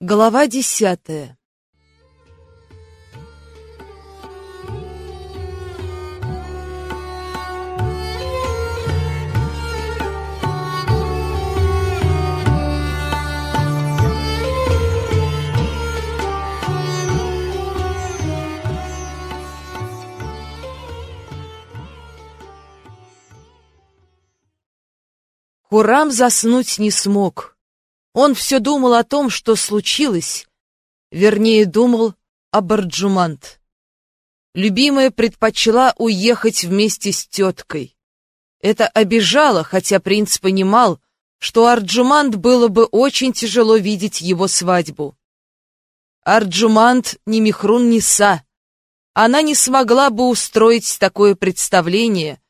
Глава десятая Хурам заснуть не смог. Он все думал о том, что случилось, вернее, думал об Арджумант. Любимая предпочла уехать вместе с теткой. Это обижало, хотя принц понимал, что Арджумант было бы очень тяжело видеть его свадьбу. Арджумант ни Михрун, ни. Она не смогла бы устроить такое представление,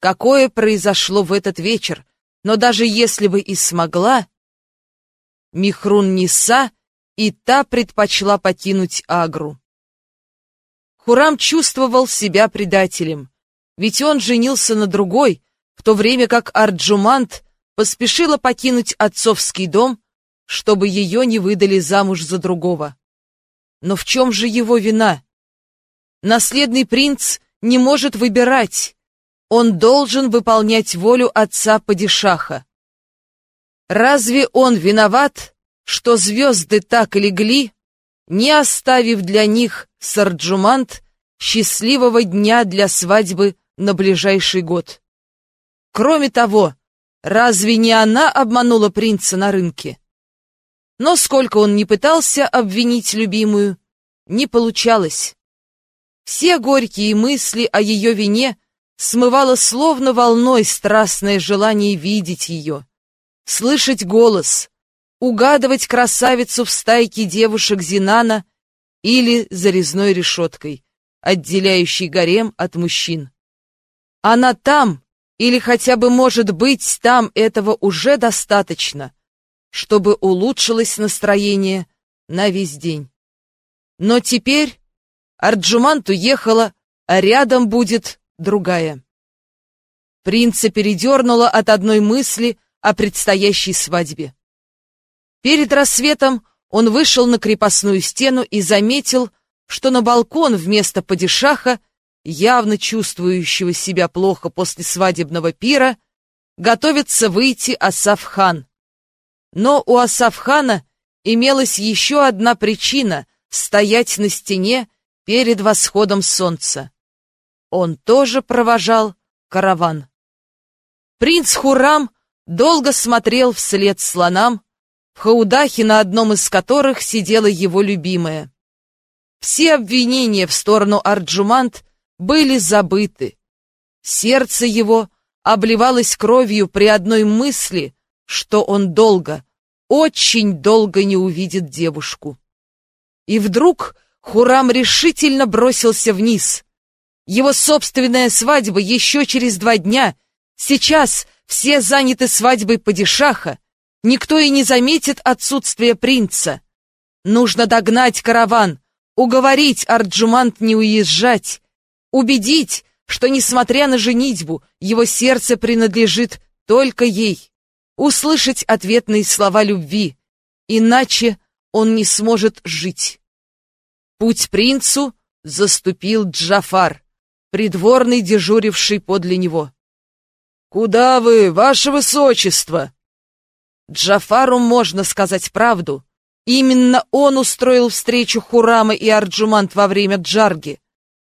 какое произошло в этот вечер, но даже если бы и смогла, Михрун Ниса и та предпочла покинуть Агру. Хурам чувствовал себя предателем, ведь он женился на другой, в то время как Арджумант поспешила покинуть отцовский дом, чтобы ее не выдали замуж за другого. Но в чем же его вина? Наследный принц не может выбирать, он должен выполнять волю отца Падишаха. Разве он виноват, что звезды так легли, не оставив для них Сарджумант счастливого дня для свадьбы на ближайший год? Кроме того, разве не она обманула принца на рынке? Но сколько он не пытался обвинить любимую, не получалось. Все горькие мысли о ее вине смывало словно волной страстное желание видеть ее, слышать голос, угадывать красавицу в стайке девушек Зинана или за резной решеткой, отделяющей гарем от мужчин. Она там, или хотя бы может быть там этого уже достаточно, чтобы улучшилось настроение на весь день. Но теперь Арджумант уехала, а рядом будет другая. Принца передернуло от одной мысли о предстоящей свадьбе. Перед рассветом он вышел на крепостную стену и заметил, что на балкон вместо падишаха, явно чувствующего себя плохо после свадебного пира, готовится выйти Асафхан. Но у Асафхана имелась еще одна причина стоять на стене перед восходом солнца он тоже провожал караван. Принц Хурам долго смотрел вслед слонам, в хаудахе на одном из которых сидела его любимая. Все обвинения в сторону Арджумант были забыты. Сердце его обливалось кровью при одной мысли, что он долго, очень долго не увидит девушку. И вдруг Хурам решительно бросился вниз. Его собственная свадьба еще через два дня. Сейчас все заняты свадьбой падишаха. Никто и не заметит отсутствие принца. Нужно догнать караван, уговорить Арджумант не уезжать, убедить, что, несмотря на женитьбу, его сердце принадлежит только ей, услышать ответные слова любви, иначе он не сможет жить. Путь принцу заступил Джафар придворный, дежуривший подле него. «Куда вы, ваше высочество?» Джафару можно сказать правду. Именно он устроил встречу Хурама и Арджумант во время Джарги.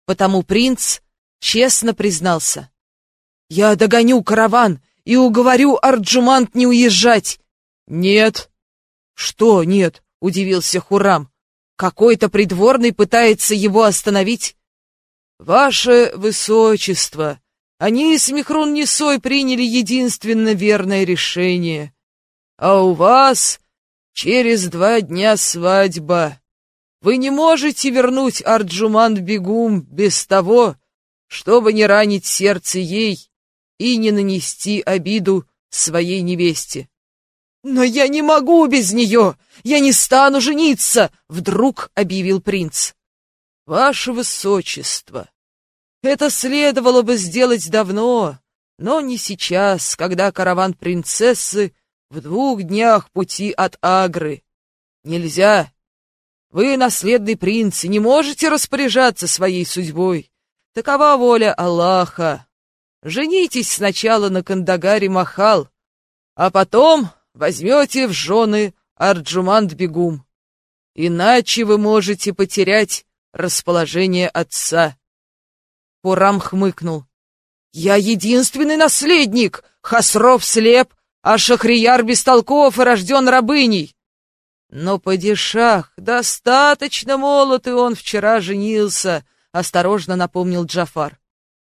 Потому принц честно признался. «Я догоню караван и уговорю Арджумант не уезжать». «Нет». «Что нет?» — удивился Хурам. «Какой-то придворный пытается его остановить?» «Ваше Высочество, они с Михрун Несой приняли единственно верное решение. А у вас через два дня свадьба. Вы не можете вернуть Арджуман Бегум без того, чтобы не ранить сердце ей и не нанести обиду своей невесте. «Но я не могу без нее! Я не стану жениться!» — вдруг объявил принц. Ваше Высочество, это следовало бы сделать давно, но не сейчас, когда караван принцессы в двух днях пути от Агры. Нельзя. Вы, наследный принц, не можете распоряжаться своей судьбой. Такова воля Аллаха. Женитесь сначала на Кандагаре Махал, а потом возьмете в жены Арджумант-Бегум. Иначе вы можете потерять расположение отца. Пурам хмыкнул. «Я единственный наследник! Хасров слеп, а Шахрияр бестолков и рожден рабыней!» «Но падишах, достаточно молод, и он вчера женился», — осторожно напомнил Джафар.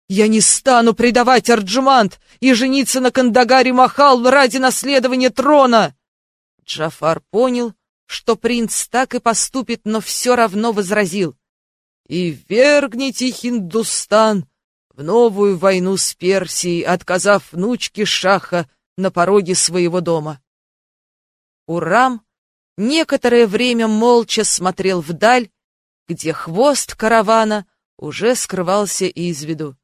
«Я не стану предавать Арджумант и жениться на Кандагаре Махал ради наследования трона!» Джафар понял, что принц так и поступит, но все равно возразил. «И вергните Хиндустан в новую войну с Персией, отказав внучке Шаха на пороге своего дома». Урам некоторое время молча смотрел вдаль, где хвост каравана уже скрывался из виду.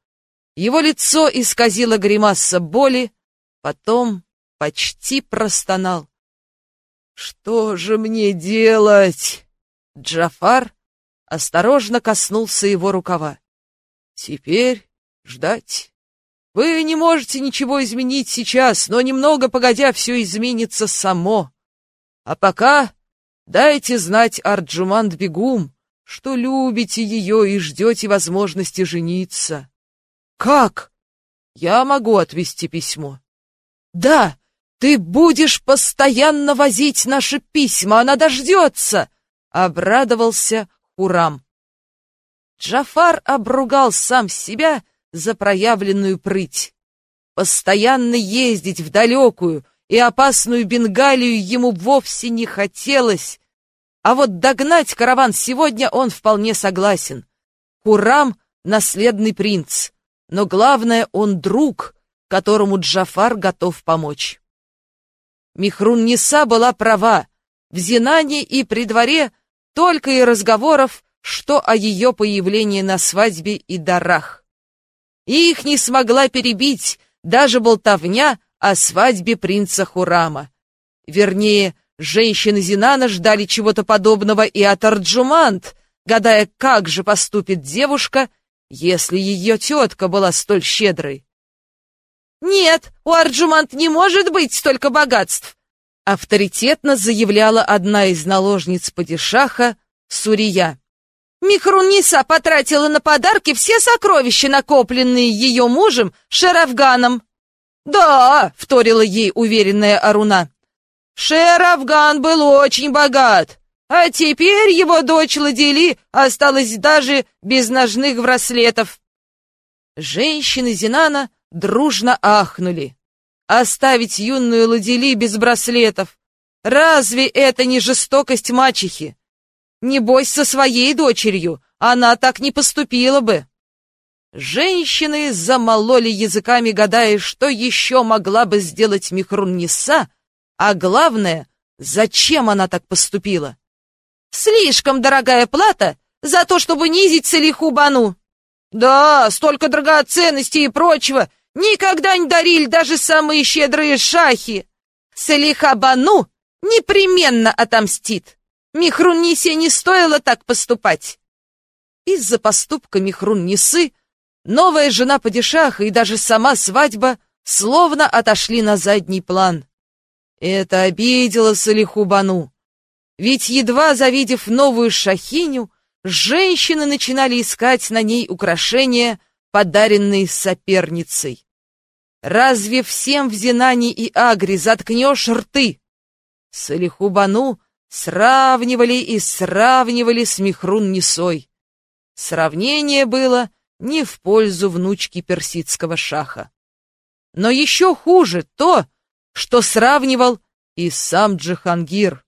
Его лицо исказило гримаса боли, потом почти простонал. «Что же мне делать?» Джафар осторожно коснулся его рукава. «Теперь ждать. Вы не можете ничего изменить сейчас, но немного погодя все изменится само. А пока дайте знать Арджуманд Бегум, что любите ее и ждете возможности жениться. Как? Я могу отвезти письмо. Да, ты будешь постоянно возить наши письма, она дождется, обрадовался Хурам. Джафар обругал сам себя за проявленную прыть. Постоянно ездить в далекую и опасную Бенгалию ему вовсе не хотелось, а вот догнать караван сегодня он вполне согласен. Хурам — наследный принц но главное, он друг, которому Джафар готов помочь. Михрун Ниса была права. В Зинане и при дворе только и разговоров, что о ее появлении на свадьбе и дарах. Их не смогла перебить даже болтовня о свадьбе принца Хурама. Вернее, женщины Зинана ждали чего-то подобного и от Арджумант, гадая, как же поступит девушка, если ее тетка была столь щедрой. «Нет, у Арджумант не может быть столько богатств!» Авторитетно заявляла одна из наложниц падишаха, Сурия. Михрунниса потратила на подарки все сокровища, накопленные ее мужем Шерафганом. «Да», — вторила ей уверенная Аруна, — «Шерафган был очень богат. А теперь его дочь Ладили осталась даже без ножных браслетов. Женщины Зинана дружно ахнули. Оставить юную Ладили без браслетов. Разве это не жестокость мачехи? Небось, со своей дочерью она так не поступила бы. Женщины замололи языками, гадая, что еще могла бы сделать Михрун-Ниса, а главное, зачем она так поступила. Слишком дорогая плата за то, чтобы низить Салиху Бану. Да, столько драгоценностей и прочего никогда не дарили даже самые щедрые шахи. Салиха Бану непременно отомстит. Михрун Нисе не стоило так поступать. Из-за поступка Михрун Нисы новая жена падишаха и даже сама свадьба словно отошли на задний план. Это обидело Салиху Бану. Ведь едва завидев новую шахиню, женщины начинали искать на ней украшения, подаренные соперницей. Разве всем в Зинане и Агре заткнешь рты? Салихубану сравнивали и сравнивали с Михрун-Несой. Сравнение было не в пользу внучки персидского шаха. Но еще хуже то, что сравнивал и сам Джихангир.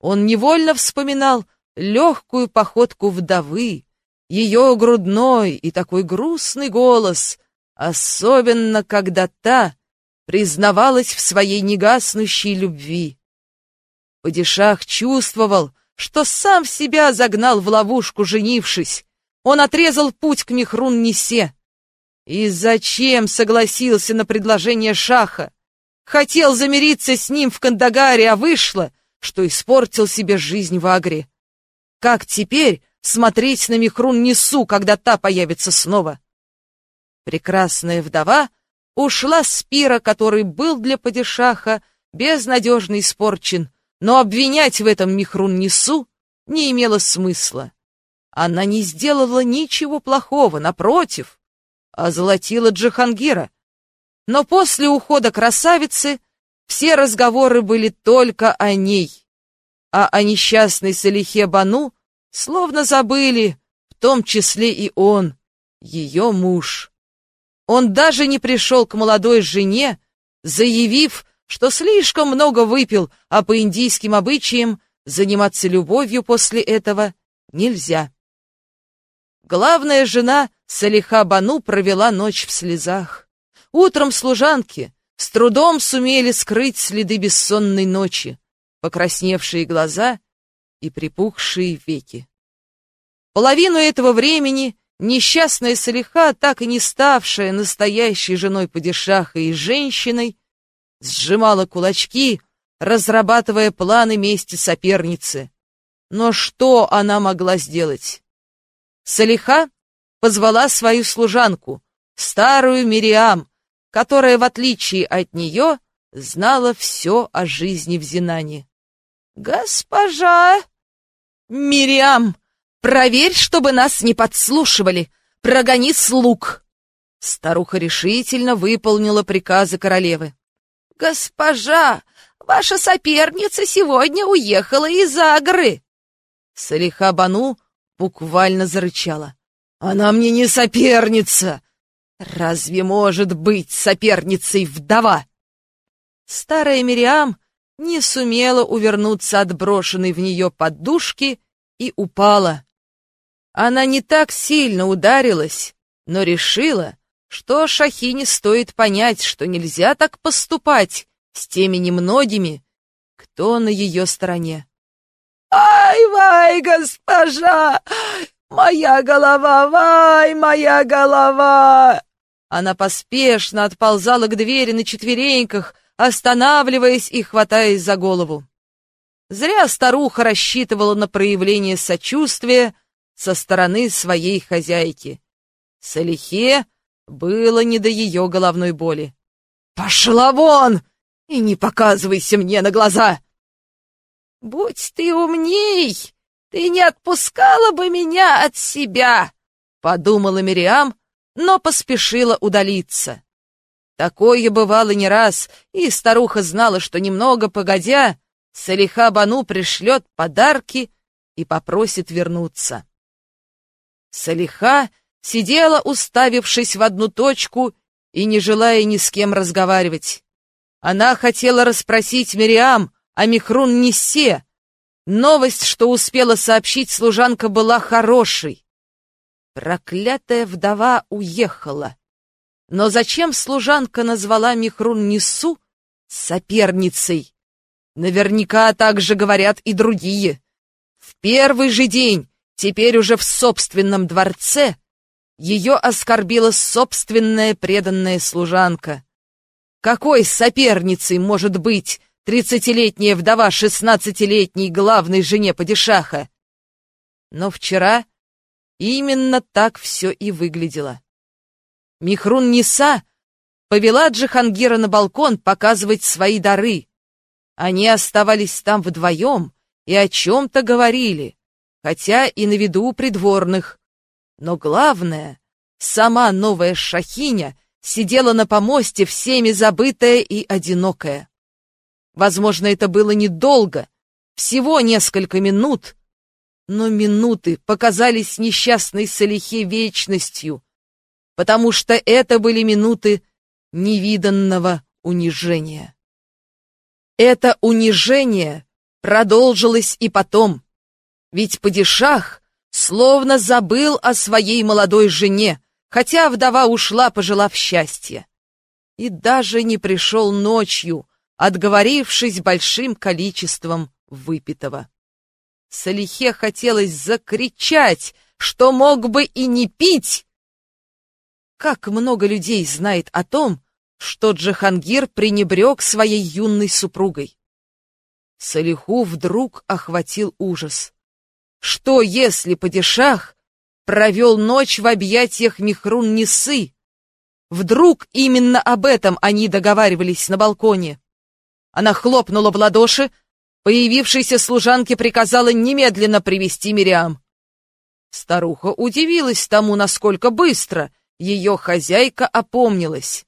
Он невольно вспоминал легкую походку вдовы, ее грудной и такой грустный голос, особенно когда та признавалась в своей негаснущей любви. Падишах чувствовал, что сам себя загнал в ловушку, женившись. Он отрезал путь к Михрун-Несе. И зачем согласился на предложение Шаха? Хотел замириться с ним в Кандагаре, а вышло — что испортил себе жизнь в Агре. Как теперь смотреть на Михрун Несу, когда та появится снова? Прекрасная вдова ушла с пира, который был для падишаха безнадежно испорчен, но обвинять в этом Михрун Несу не имело смысла. Она не сделала ничего плохого, напротив, озолотила Джихангира. Но после ухода красавицы все разговоры были только о ней, а о несчастной Салихе Бану словно забыли, в том числе и он, ее муж. Он даже не пришел к молодой жене, заявив, что слишком много выпил, а по индийским обычаям заниматься любовью после этого нельзя. Главная жена Салиха Бану провела ночь в слезах. Утром служанки с трудом сумели скрыть следы бессонной ночи, покрасневшие глаза и припухшие веки. Половину этого времени несчастная Салиха, так и не ставшая настоящей женой падишаха и женщиной, сжимала кулачки, разрабатывая планы мести соперницы. Но что она могла сделать? Салиха позвала свою служанку, старую Мириам, которая, в отличие от нее, знала все о жизни в Зинане. «Госпожа!» «Мириам, проверь, чтобы нас не подслушивали! Прогони слуг!» Старуха решительно выполнила приказы королевы. «Госпожа, ваша соперница сегодня уехала из Агры!» Салиха Бану буквально зарычала. «Она мне не соперница! Разве может быть соперницей вдова? Старая Мириам не сумела увернуться от брошенной в нее подушки и упала. Она не так сильно ударилась, но решила, что Шахине стоит понять, что нельзя так поступать с теми немногими, кто на ее стороне. «Ай-вай, госпожа! «Моя голова, вай, моя голова!» Она поспешно отползала к двери на четвереньках, останавливаясь и хватаясь за голову. Зря старуха рассчитывала на проявление сочувствия со стороны своей хозяйки. Салихе было не до ее головной боли. «Пошла вон и не показывайся мне на глаза!» «Будь ты умней!» ты не отпускала бы меня от себя!» — подумала Мириам, но поспешила удалиться. Такое бывало не раз, и старуха знала, что немного погодя, Салиха Бану пришлет подарки и попросит вернуться. Салиха сидела, уставившись в одну точку и не желая ни с кем разговаривать. Она хотела расспросить Мириам о Михрун Ниссе, Новость, что успела сообщить служанка, была хорошей. Проклятая вдова уехала. Но зачем служанка назвала Михрун Несу соперницей? Наверняка так же говорят и другие. В первый же день, теперь уже в собственном дворце, ее оскорбила собственная преданная служанка. Какой соперницей может быть тридцатилетняя вдова шестнадцатилетней главной жене падишаха. Но вчера именно так все и выглядело. Михрун Ниса повела Джихангира на балкон показывать свои дары. Они оставались там вдвоем и о чем-то говорили, хотя и на виду придворных. Но главное, сама новая шахиня сидела на помосте всеми забытая и одинокая. Возможно, это было недолго, всего несколько минут, но минуты показались несчастной Салихе вечностью, потому что это были минуты невиданного унижения. Это унижение продолжилось и потом, ведь падишах словно забыл о своей молодой жене, хотя вдова ушла, пожелав счастья. И даже не пришел ночью, отговорившись большим количеством выпитого. Салихе хотелось закричать, что мог бы и не пить. Как много людей знает о том, что Джахангир пренебрег своей юной супругой. Салиху вдруг охватил ужас. Что, если падишах провел ночь в объятиях Михрун-Несы? Вдруг именно об этом они договаривались на балконе? Она хлопнула в ладоши, появившейся служанке приказала немедленно привести Мириам. Старуха удивилась тому, насколько быстро ее хозяйка опомнилась.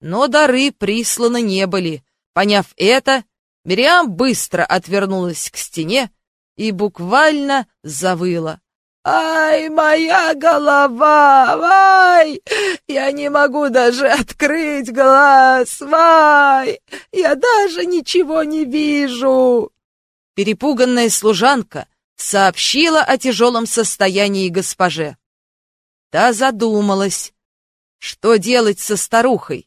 Но дары присланы не были. Поняв это, Мириам быстро отвернулась к стене и буквально завыла. «Ай, моя голова! Вай! Я не могу даже открыть глаз! Вай! Я даже ничего не вижу!» Перепуганная служанка сообщила о тяжелом состоянии госпоже. Та задумалась, что делать со старухой.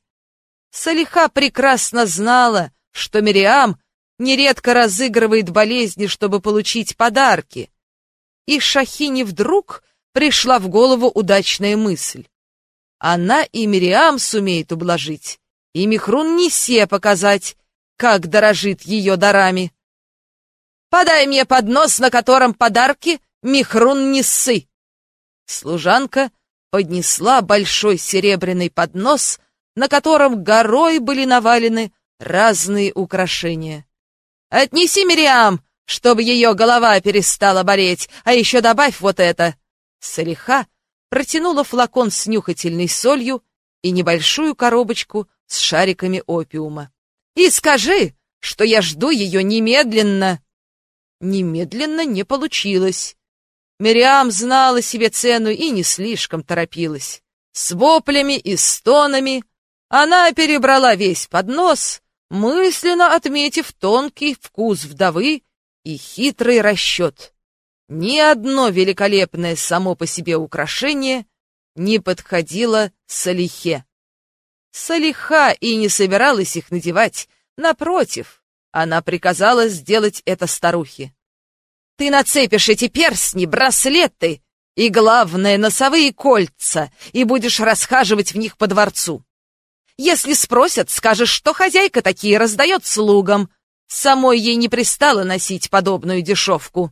Салиха прекрасно знала, что Мириам нередко разыгрывает болезни, чтобы получить подарки. И Шахине вдруг пришла в голову удачная мысль. Она и Мириам сумеет ублажить, и Михрун Нисе показать, как дорожит ее дарами. «Подай мне поднос, на котором подарки Михрун Нисы!» Служанка поднесла большой серебряный поднос, на котором горой были навалены разные украшения. «Отнеси Мириам, чтобы ее голова перестала болеть, а еще добавь вот это!» Салиха протянула флакон с нюхательной солью и небольшую коробочку с шариками опиума. «И скажи, что я жду ее немедленно!» Немедленно не получилось. Мириам знала себе цену и не слишком торопилась. С воплями и стонами она перебрала весь поднос, мысленно отметив тонкий вкус вдовы и хитрый расчет. Ни одно великолепное само по себе украшение не подходило Салихе. Салиха и не собиралась их надевать, напротив, она приказала сделать это старухе. «Ты нацепишь эти перстни, браслеты и, главное, носовые кольца, и будешь расхаживать в них по дворцу. Если спросят, скажешь, что хозяйка такие раздает слугам. Самой ей не пристало носить подобную дешевку.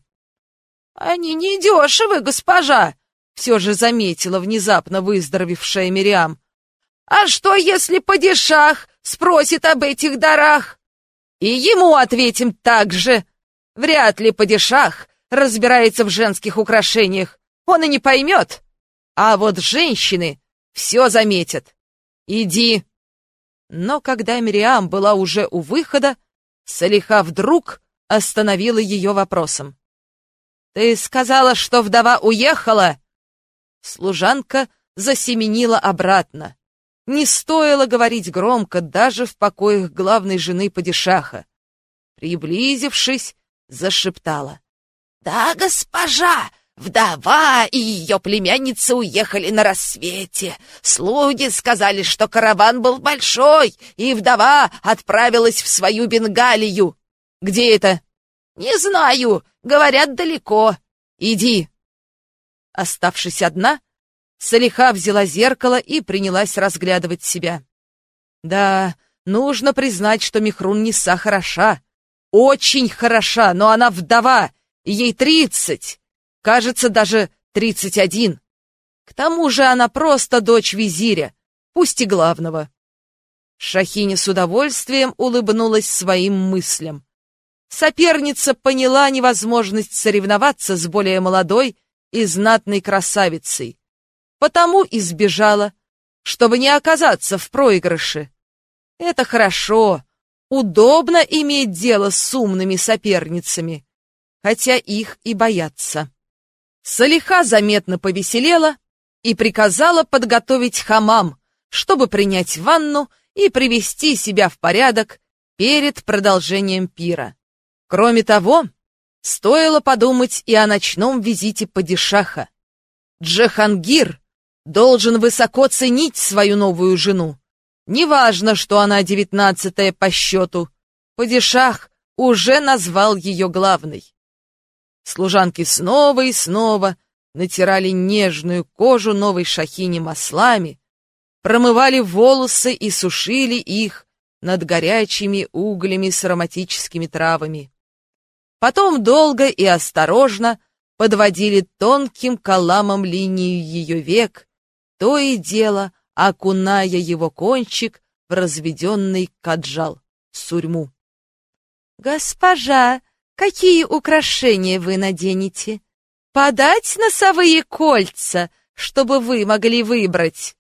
«Они не дешевы, госпожа!» — все же заметила внезапно выздоровевшая Мириам. «А что, если падишах спросит об этих дарах?» «И ему ответим так же. Вряд ли падишах разбирается в женских украшениях. Он и не поймет. А вот женщины все заметят. Иди!» Но когда Мириам была уже у выхода, Салиха вдруг остановила ее вопросом. «Ты сказала, что вдова уехала?» Служанка засеменила обратно. Не стоило говорить громко даже в покоях главной жены падишаха. Приблизившись, зашептала. «Да, госпожа, Вдова и ее племянница уехали на рассвете. Слуги сказали, что караван был большой, и вдова отправилась в свою Бенгалию. Где это? Не знаю, говорят, далеко. Иди. Оставшись одна, Салиха взяла зеркало и принялась разглядывать себя. Да, нужно признать, что Михрун Ниса хороша. Очень хороша, но она вдова, ей тридцать. Кажется, даже тридцать один. К тому же она просто дочь визиря, пусть и главного. Шахиня с удовольствием улыбнулась своим мыслям. Соперница поняла невозможность соревноваться с более молодой и знатной красавицей, потому избежала, чтобы не оказаться в проигрыше. Это хорошо, удобно иметь дело с умными соперницами, хотя их и боятся. Салиха заметно повеселела и приказала подготовить хамам, чтобы принять ванну и привести себя в порядок перед продолжением пира. Кроме того, стоило подумать и о ночном визите падишаха. Джахангир должен высоко ценить свою новую жену. Неважно, что она девятнадцатая по счету, падишах уже назвал ее главной. Служанки снова и снова натирали нежную кожу новой шахини маслами, промывали волосы и сушили их над горячими углями с ароматическими травами. Потом долго и осторожно подводили тонким каламом линию ее век, то и дело окуная его кончик в разведенный каджал, сурьму. «Госпожа, какие украшения вы наденете? Подать носовые кольца, чтобы вы могли выбрать?»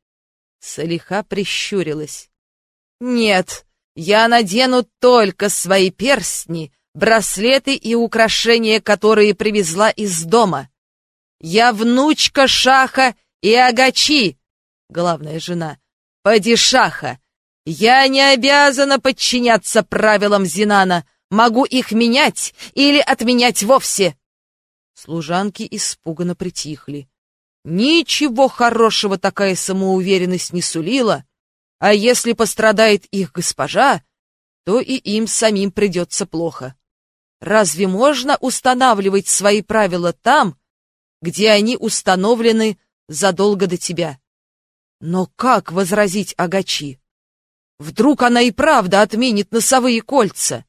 Салиха прищурилась. «Нет, я надену только свои перстни, браслеты и украшения, которые привезла из дома. Я внучка Шаха и Агачи, главная жена, падишаха. Я не обязана подчиняться правилам Зинана, могу их менять или отменять вовсе. Служанки испуганно притихли. Ничего хорошего такая самоуверенность не сулила, а если пострадает их госпожа, то и им самим придется плохо. Разве можно устанавливать свои правила там, где они установлены задолго до тебя? Но как возразить Агачи? Вдруг она и правда отменит носовые кольца?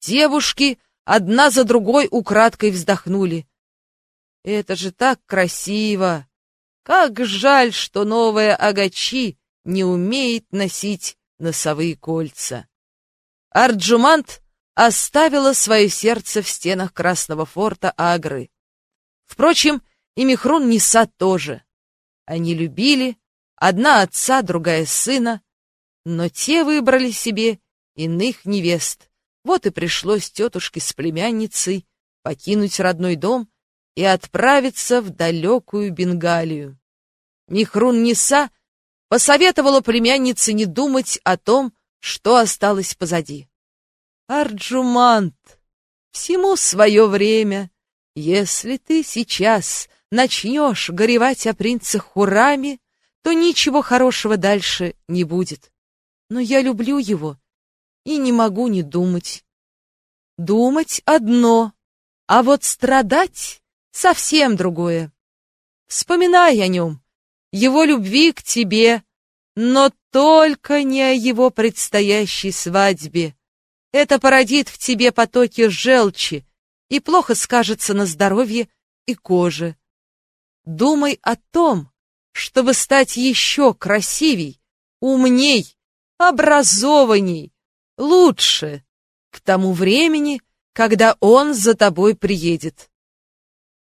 Девушки одна за другой украдкой вздохнули. Это же так красиво! Как жаль, что новая Агачи не умеет носить носовые кольца. Арджумант оставила свое сердце в стенах Красного форта Агры. Впрочем, и Михрун Ниса тоже. Они любили, одна отца, другая сына, но те выбрали себе иных невест. Вот и пришлось тетушке с племянницей покинуть родной дом и отправиться в далекую Бенгалию. Михрун Ниса посоветовала племяннице не думать о том, что осталось позади. Арджумант, всему свое время. Если ты сейчас начнешь горевать о принце Хураме, то ничего хорошего дальше не будет. Но я люблю его и не могу не думать. Думать одно, а вот страдать совсем другое. Вспоминай о нем, его любви к тебе, но только не о его предстоящей свадьбе. Это породит в тебе потоки желчи и плохо скажется на здоровье и коже. Думай о том, чтобы стать еще красивей, умней, образованней, лучше к тому времени, когда он за тобой приедет.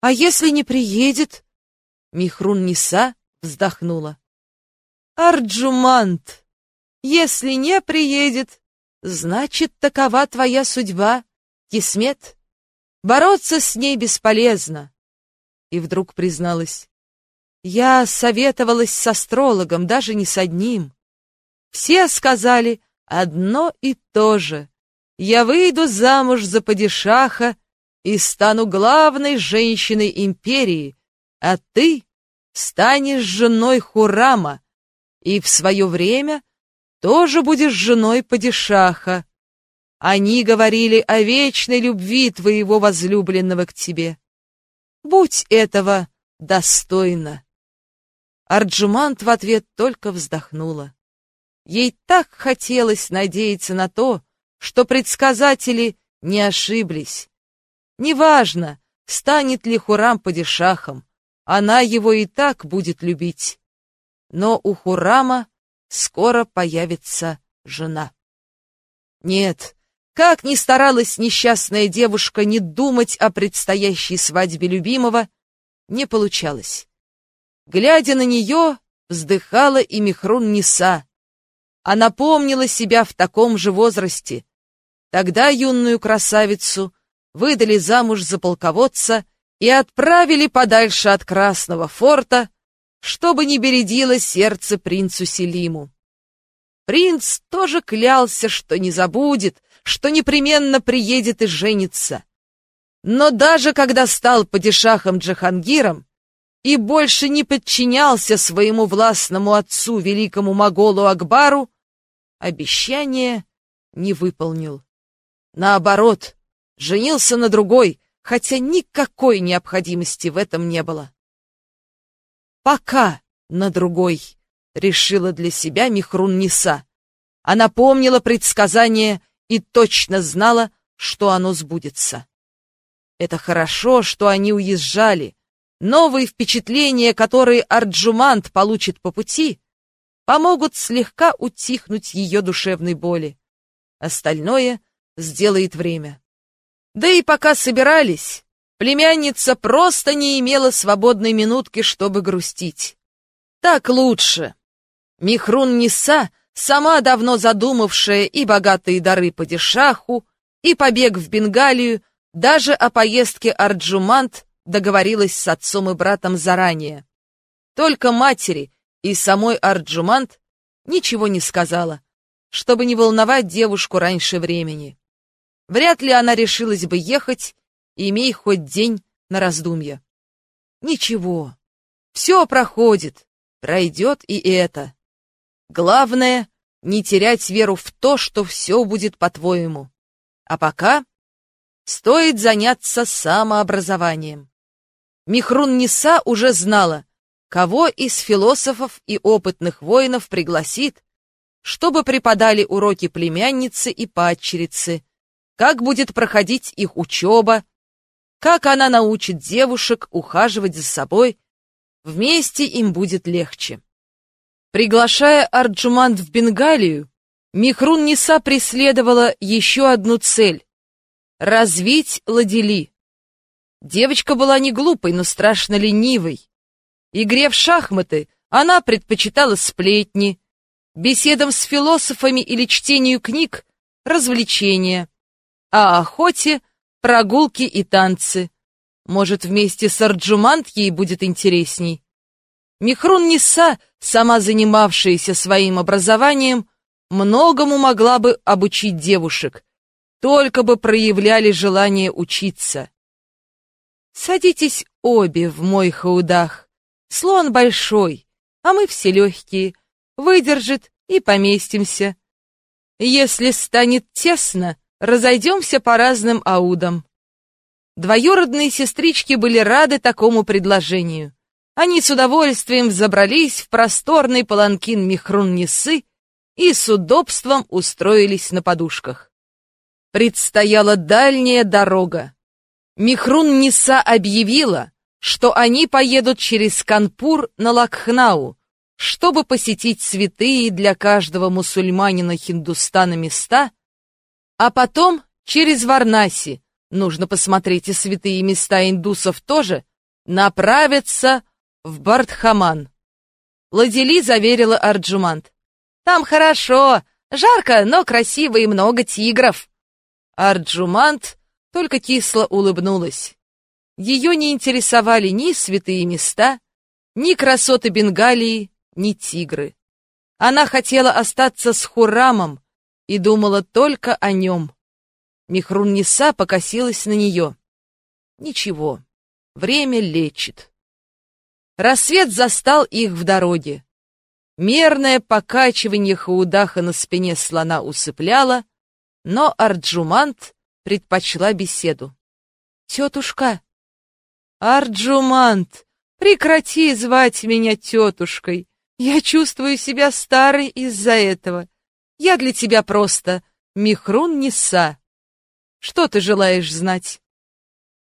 А если не приедет? Михрун Ниса вздохнула. Арджумант, если не приедет, значит, такова твоя судьба, Кисмет. Бороться с ней бесполезно. И вдруг призналась. Я советовалась с астрологом, даже не с одним. Все сказали одно и то же. Я выйду замуж за падишаха и стану главной женщиной империи, а ты станешь женой Хурама и в свое время тоже будешь женой падишаха. Они говорили о вечной любви твоего возлюбленного к тебе. Будь этого достойна. Арджумант в ответ только вздохнула. Ей так хотелось надеяться на то, что предсказатели не ошиблись. Неважно, станет ли Хурам падишахом, она его и так будет любить. Но у Хурама скоро появится жена. Нет, как ни старалась несчастная девушка не думать о предстоящей свадьбе любимого, не получалось. Глядя на нее, вздыхала и Михрун Ниса. Она помнила себя в таком же возрасте. Тогда юную красавицу выдали замуж за полководца и отправили подальше от Красного форта, чтобы не бередило сердце принцу Селиму. Принц тоже клялся, что не забудет, что непременно приедет и женится. Но даже когда стал падишахом Джахангиром, и больше не подчинялся своему властному отцу, великому моголу Акбару, обещание не выполнил. Наоборот, женился на другой, хотя никакой необходимости в этом не было. Пока на другой, решила для себя Михрун Ниса. Она помнила предсказание и точно знала, что оно сбудется. Это хорошо, что они уезжали. Новые впечатления, которые Арджумант получит по пути, помогут слегка утихнуть ее душевной боли. Остальное сделает время. Да и пока собирались, племянница просто не имела свободной минутки, чтобы грустить. Так лучше. Михрун Ниса, сама давно задумавшая и богатые дары падишаху, и побег в Бенгалию, даже о поездке Арджумант договорилась с отцом и братом заранее. Только матери и самой Арджумант ничего не сказала, чтобы не волновать девушку раньше времени. Вряд ли она решилась бы ехать, имей хоть день на раздумье. Ничего, все проходит, пройдет и это. Главное — не терять веру в то, что все будет по-твоему. А пока стоит заняться самообразованием. Михрун Ниса уже знала, кого из философов и опытных воинов пригласит, чтобы преподали уроки племянницы и падчерицы, как будет проходить их учеба, как она научит девушек ухаживать за собой, вместе им будет легче. Приглашая Арджумант в Бенгалию, Михрун Ниса преследовала еще одну цель — развить Ладили. Девочка была не глупой, но страшно ленивой. Игре в шахматы она предпочитала сплетни, беседам с философами или чтению книг — развлечения, а охоте — прогулки и танцы. Может, вместе с Арджумант ей будет интересней. Михрун Ниса, сама занимавшаяся своим образованием, многому могла бы обучить девушек, только бы проявляли желание учиться. Садитесь обе в мой хаудах. Слон большой, а мы все легкие, выдержит и поместимся. Если станет тесно, разойдемся по разным аудам. Двоюродные сестрички были рады такому предложению. Они с удовольствием забрались в просторный паланкин Михрун-Несы и с удобством устроились на подушках. Предстояла дальняя дорога. Михрун-Неса объявила, что они поедут через Канпур на Лакхнау, чтобы посетить святые для каждого мусульманина Хиндустана места, а потом через Варнаси, нужно посмотреть и святые места индусов тоже, направиться в Бардхаман. Ладили заверила Арджумант. Там хорошо, жарко, но красиво и много тигров. Арджумант только кисло улыбнулась. Ее не интересовали ни святые места, ни красоты Бенгалии, ни тигры. Она хотела остаться с Хурамом и думала только о нем. Михрун-Ниса покосилась на нее. Ничего, время лечит. Рассвет застал их в дороге. Мерное покачивание хаудаха на спине слона усыпляло, но Арджумант предпочла беседу. «Тетушка!» «Арджумант, прекрати звать меня тетушкой. Я чувствую себя старой из-за этого. Я для тебя просто Михрун Ниса. Что ты желаешь знать?»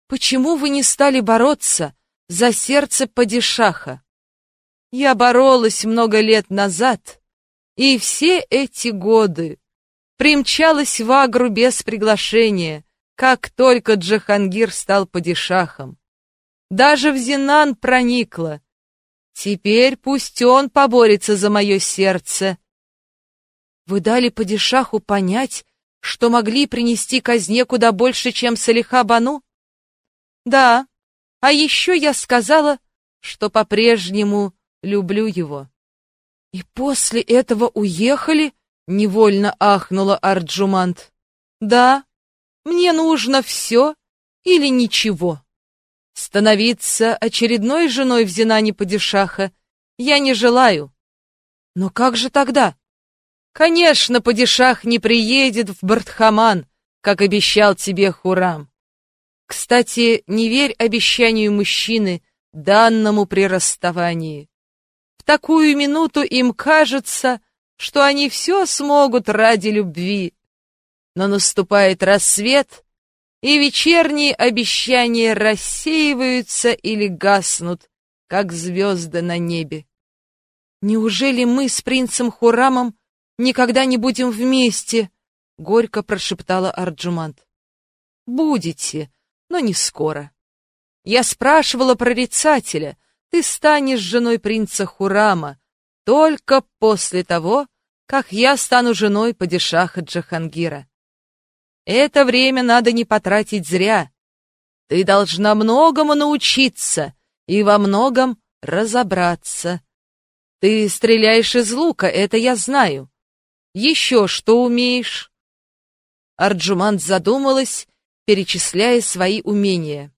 «Почему вы не стали бороться за сердце падишаха?» Я боролась много лет назад, и все эти годы примчалась в Агру без приглашения, как только Джахангир стал падишахом. Даже в Зинан проникла. Теперь пусть он поборется за мое сердце. Вы дали падишаху понять, что могли принести казне куда больше, чем Салиха Бану? Да, а еще я сказала, что по-прежнему люблю его. И после этого уехали? Невольно ахнула Арджумант. Да, мне нужно все или ничего. Становиться очередной женой в Зинане Падишаха я не желаю. Но как же тогда? Конечно, Падишах не приедет в Бартхаман, как обещал тебе Хурам. Кстати, не верь обещанию мужчины, данному при расставании такую минуту им кажется, что они все смогут ради любви. Но наступает рассвет, и вечерние обещания рассеиваются или гаснут, как звезды на небе. Неужели мы с принцем Хурамом никогда не будем вместе? Горько прошептала Арджумант. Будете, но не скоро. Я спрашивала прорицателя, ты станешь женой принца Хурама только после того, как я стану женой падишаха Джахангира. Это время надо не потратить зря. Ты должна многому научиться и во многом разобраться. Ты стреляешь из лука, это я знаю. Еще что умеешь? Арджумант задумалась, перечисляя свои умения.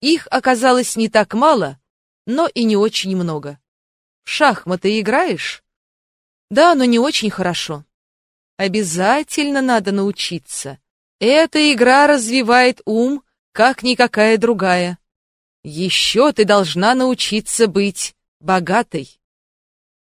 Их оказалось не так мало, но и не очень много. Шахматы играешь? Да, но не очень хорошо. Обязательно надо научиться. Эта игра развивает ум, как никакая другая. Еще ты должна научиться быть богатой.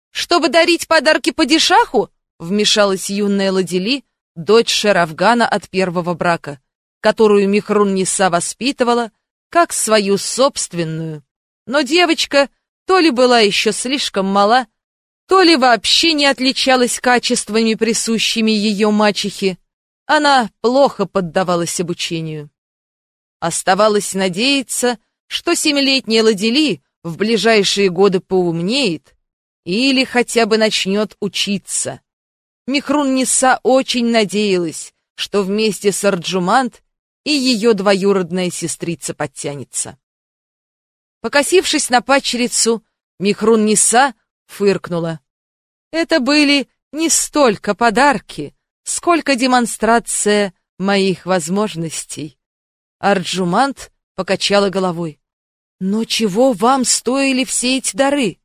Чтобы дарить подарки падишаху, вмешалась юная Ладили, дочь Шерафгана от первого брака, которую Михрун Ниса воспитывала, как свою собственную. Но девочка то ли была еще слишком мала, то ли вообще не отличалась качествами, присущими ее мачехе. Она плохо поддавалась обучению. Оставалось надеяться, что семилетняя Ладили в ближайшие годы поумнеет или хотя бы начнет учиться. Михрун Ниса очень надеялась, что вместе с Арджумант и ее двоюродная сестрица подтянется. Покосившись на падчерицу, Михрун Ниса фыркнула. Это были не столько подарки, сколько демонстрация моих возможностей. Арджумант покачала головой. Но чего вам стоили все эти дары?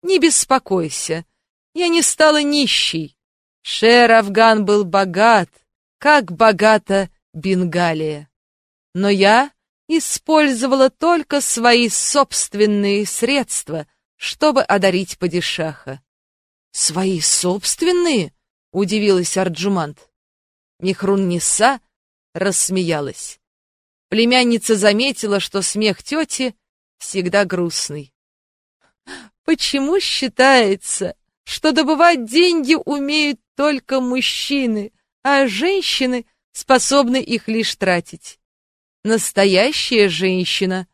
Не беспокойся, я не стала нищей. Шер Афган был богат, как богата Бенгалия. Но я использовала только свои собственные средства, чтобы одарить падишаха. «Свои собственные?» — удивилась Арджумант. Михрун-Ниса рассмеялась. Племянница заметила, что смех тети всегда грустный. «Почему считается, что добывать деньги умеют только мужчины, а женщины способны их лишь тратить?» Настоящая женщина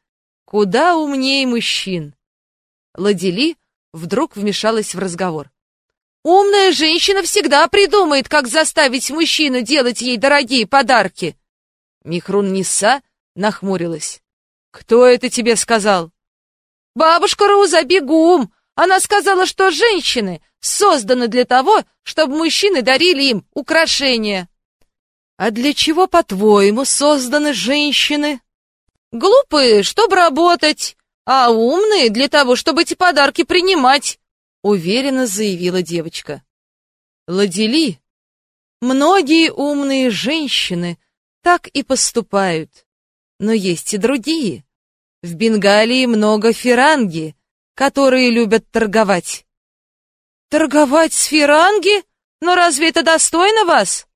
куда умнее мужчин. Ладили вдруг вмешалась в разговор. Умная женщина всегда придумает, как заставить мужчину делать ей дорогие подарки. Михрун Ниса нахмурилась. Кто это тебе сказал? Бабушка Руза Бегум. Она сказала, что женщины созданы для того, чтобы мужчины дарили им украшения. А для чего, по-твоему, созданы женщины? Глупые, чтобы работать, а умные для того, чтобы эти подарки принимать, уверенно заявила девочка. Ладили, многие умные женщины так и поступают, но есть и другие. В Бенгалии много фиранги, которые любят торговать. Торговать с фиранги? Но разве это достойно вас?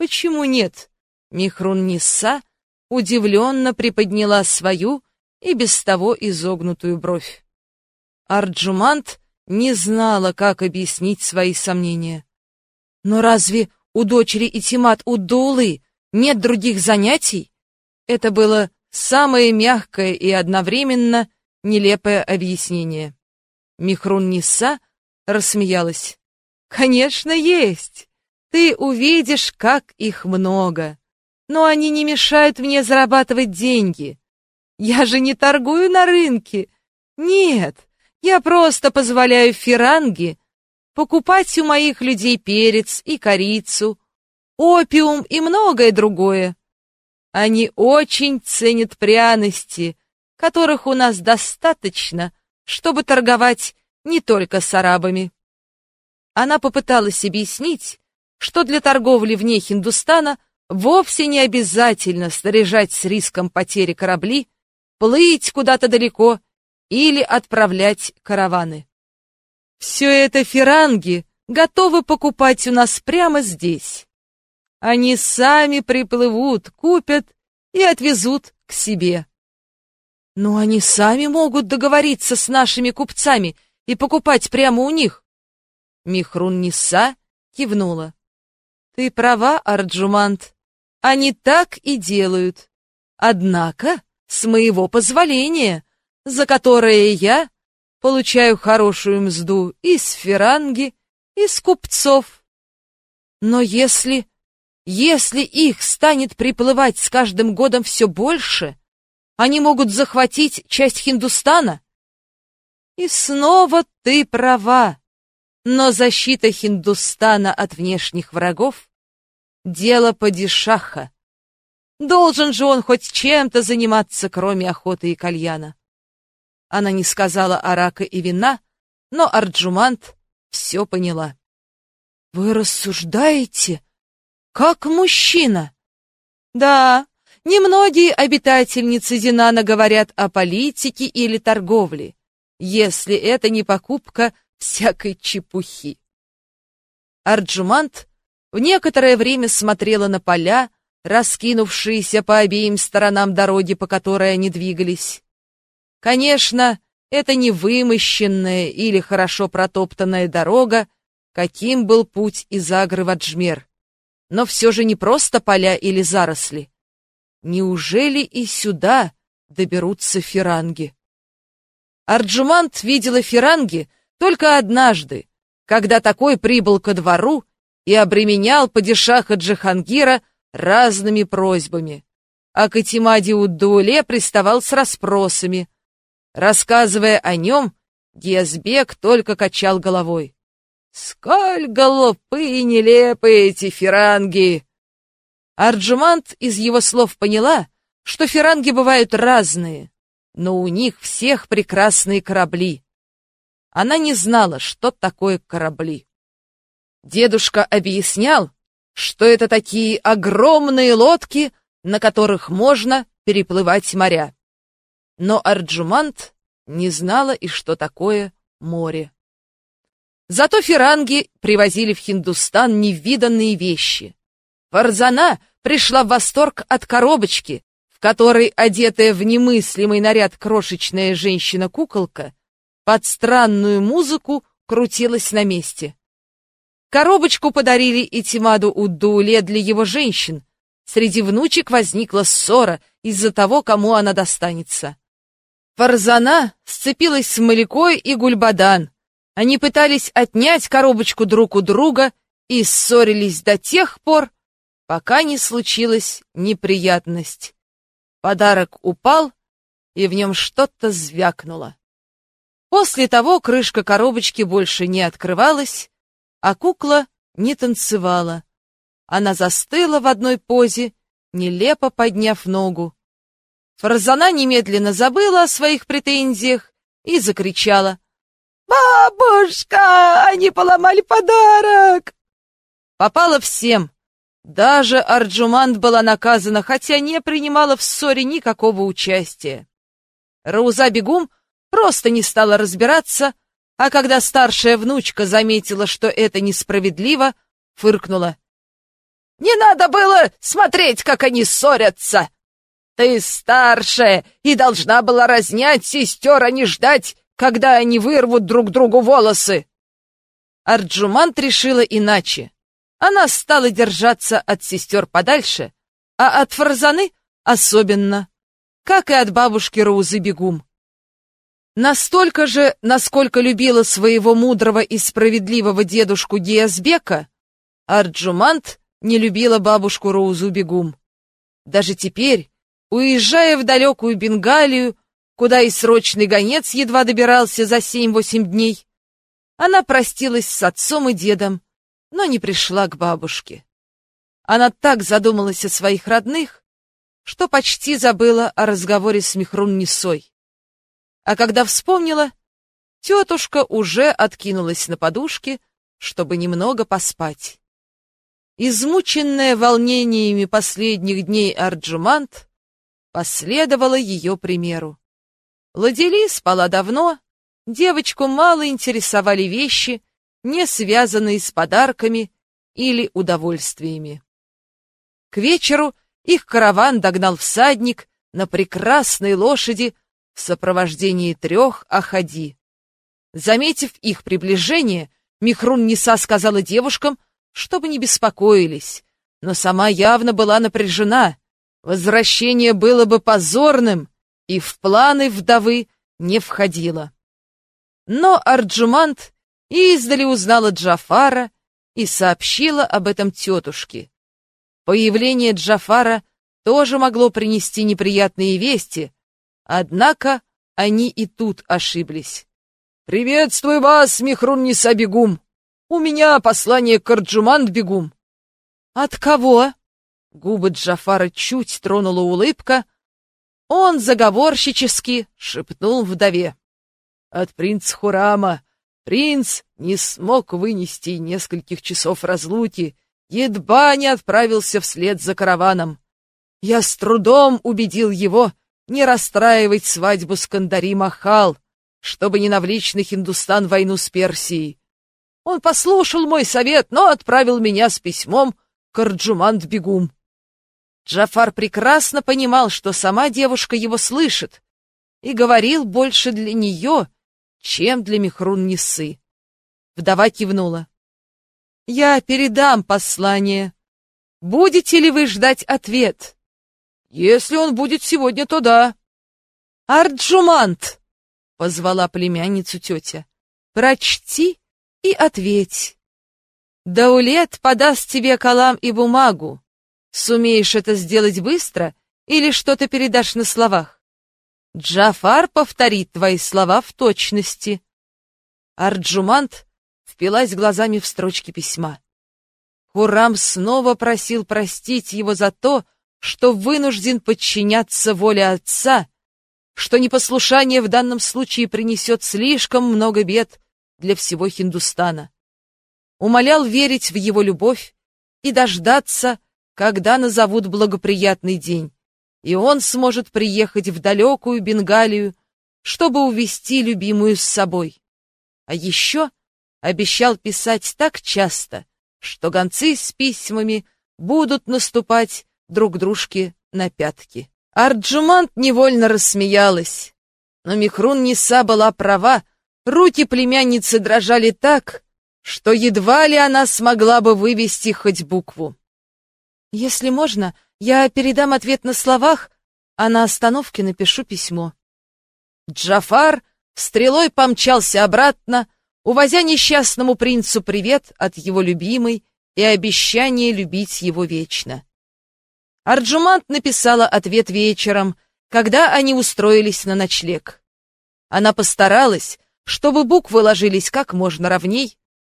Почему нет? Михрун Ниса удивленно приподняла свою и без того изогнутую бровь. Арджумант не знала, как объяснить свои сомнения. Но разве у дочери Итимат Удулы нет других занятий? Это было самое мягкое и одновременно нелепое объяснение. Михрун Ниса рассмеялась. «Конечно, есть! Ты увидишь, как их много. Но они не мешают мне зарабатывать деньги. Я же не торгую на рынке. Нет, я просто позволяю фиранги покупать у моих людей перец и корицу, опиум и многое другое. Они очень ценят пряности, которых у нас достаточно, чтобы торговать не только с арабами. Она попыталась объяснить, что для торговли вне Хиндустана вовсе не обязательно снаряжать с риском потери корабли, плыть куда-то далеко или отправлять караваны. Все это фиранги готовы покупать у нас прямо здесь. Они сами приплывут, купят и отвезут к себе. Но они сами могут договориться с нашими купцами и покупать прямо у них. Михрун Ниса кивнула. Ты права, Арджумант. Они так и делают. Однако, с моего позволения, за которое я получаю хорошую мзду из феранги, из купцов. Но если... если их станет приплывать с каждым годом все больше, они могут захватить часть Хиндустана. И снова ты права. Но защита Хиндустана от внешних врагов — дело падишаха. Должен же он хоть чем-то заниматься, кроме охоты и кальяна. Она не сказала арака и вина, но Арджумант все поняла. «Вы рассуждаете, как мужчина?» «Да, немногие обитательницы Динана говорят о политике или торговле, если это не покупка всякой чепухи». Арджумант в некоторое время смотрела на поля, раскинувшиеся по обеим сторонам дороги, по которой они двигались. Конечно, это не вымощенная или хорошо протоптанная дорога, каким был путь из Агры в Аджмер. Но все же не просто поля или заросли. Неужели и сюда доберутся фиранги? Арджумант видела фиранги только однажды, когда такой прибыл ко двору и обременял падишаха Джахангира разными просьбами, а Катимади Уддуле приставал с расспросами — Рассказывая о нем, Гиазбек только качал головой. «Сколь глупы и нелепы эти фиранги!» Арджумант из его слов поняла, что фиранги бывают разные, но у них всех прекрасные корабли. Она не знала, что такое корабли. Дедушка объяснял, что это такие огромные лодки, на которых можно переплывать моря. Но Арджумант не знала и что такое море. Зато фиранги привозили в Хиндустан невиданные вещи. Фарзана пришла в восторг от коробочки, в которой, одетая в немыслимый наряд крошечная женщина-куколка, под странную музыку крутилась на месте. Коробочку подарили Итимаду Уддуле для его женщин. Среди внучек возникла ссора из-за того, кому она достанется. Фарзана сцепилась с Маликой и Гульбадан. Они пытались отнять коробочку друг у друга и ссорились до тех пор, пока не случилась неприятность. Подарок упал, и в нем что-то звякнуло. После того крышка коробочки больше не открывалась, а кукла не танцевала. Она застыла в одной позе, нелепо подняв ногу. Фарзана немедленно забыла о своих претензиях и закричала. «Бабушка, они поломали подарок!» Попало всем. Даже Арджумант была наказана, хотя не принимала в ссоре никакого участия. Рауза Бегум просто не стала разбираться, а когда старшая внучка заметила, что это несправедливо, фыркнула. «Не надо было смотреть, как они ссорятся!» Ты старшая и должна была разнять сестер, а не ждать, когда они вырвут друг другу волосы. Арджумант решила иначе. Она стала держаться от сестер подальше, а от Фарзаны особенно, как и от бабушки Роузы Бегум. Настолько же, насколько любила своего мудрого и справедливого дедушку Диазбека, Арджумант не любила бабушку Роузу Бегум. Даже теперь, Уезжая в далекую Бенгалию, куда и срочный гонец едва добирался за семь-восемь дней, она простилась с отцом и дедом, но не пришла к бабушке. Она так задумалась о своих родных, что почти забыла о разговоре с Михрун Несой. А когда вспомнила, тетушка уже откинулась на подушке, чтобы немного поспать. Измученная волнениями последних дней Арджумант последовала ее примеру. Ладили спала давно, девочку мало интересовали вещи, не связанные с подарками или удовольствиями. К вечеру их караван догнал всадник на прекрасной лошади сопровождении трех Ахади. Заметив их приближение, Михрун Ниса сказала девушкам, чтобы не беспокоились, но сама явно была напряжена. Возвращение было бы позорным, и в планы вдовы не входило. Но Арджумант издали узнала Джафара и сообщила об этом тетушке. Появление Джафара тоже могло принести неприятные вести, однако они и тут ошиблись. «Приветствую вас, Михрун Нисабегум! У меня послание к Арджумант-бегум!» «От кого?» Губы Джафара чуть тронула улыбка. Он заговорщически шепнул вдове. «От принца Хурама! Принц не смог вынести нескольких часов разлуки, едва не отправился вслед за караваном. Я с трудом убедил его не расстраивать свадьбу с Кандари Махал, чтобы не навлечь на Хиндустан войну с Персией. Он послушал мой совет, но отправил меня с письмом к Арджумант-бегум. Джафар прекрасно понимал, что сама девушка его слышит, и говорил больше для нее, чем для Михрун-Несы. Вдова кивнула. «Я передам послание. Будете ли вы ждать ответ?» «Если он будет сегодня, то да». «Арджумант!» позвала племянницу тетя. Прочти и ответь. Даулет подаст тебе калам и бумагу. Сумеешь это сделать быстро или что-то передашь на словах? Джафар повторит твои слова в точности. Арджумант впилась глазами в строчки письма. Хурам снова просил простить его за то, что вынужден подчиняться воле отца что непослушание в данном случае принесет слишком много бед для всего Хиндустана. Умолял верить в его любовь и дождаться, когда назовут благоприятный день, и он сможет приехать в далекую Бенгалию, чтобы увести любимую с собой. А еще обещал писать так часто, что гонцы с письмами будут наступать друг дружке на пятки. Арджумант невольно рассмеялась. Но Михрун Ниса была права, руки племянницы дрожали так, что едва ли она смогла бы вывести хоть букву. «Если можно, я передам ответ на словах, а на остановке напишу письмо». Джафар стрелой помчался обратно, увозя несчастному принцу привет от его любимой и обещание любить его вечно. Арджумант написала ответ вечером, когда они устроились на ночлег. Она постаралась, чтобы буквы ложились как можно ровней,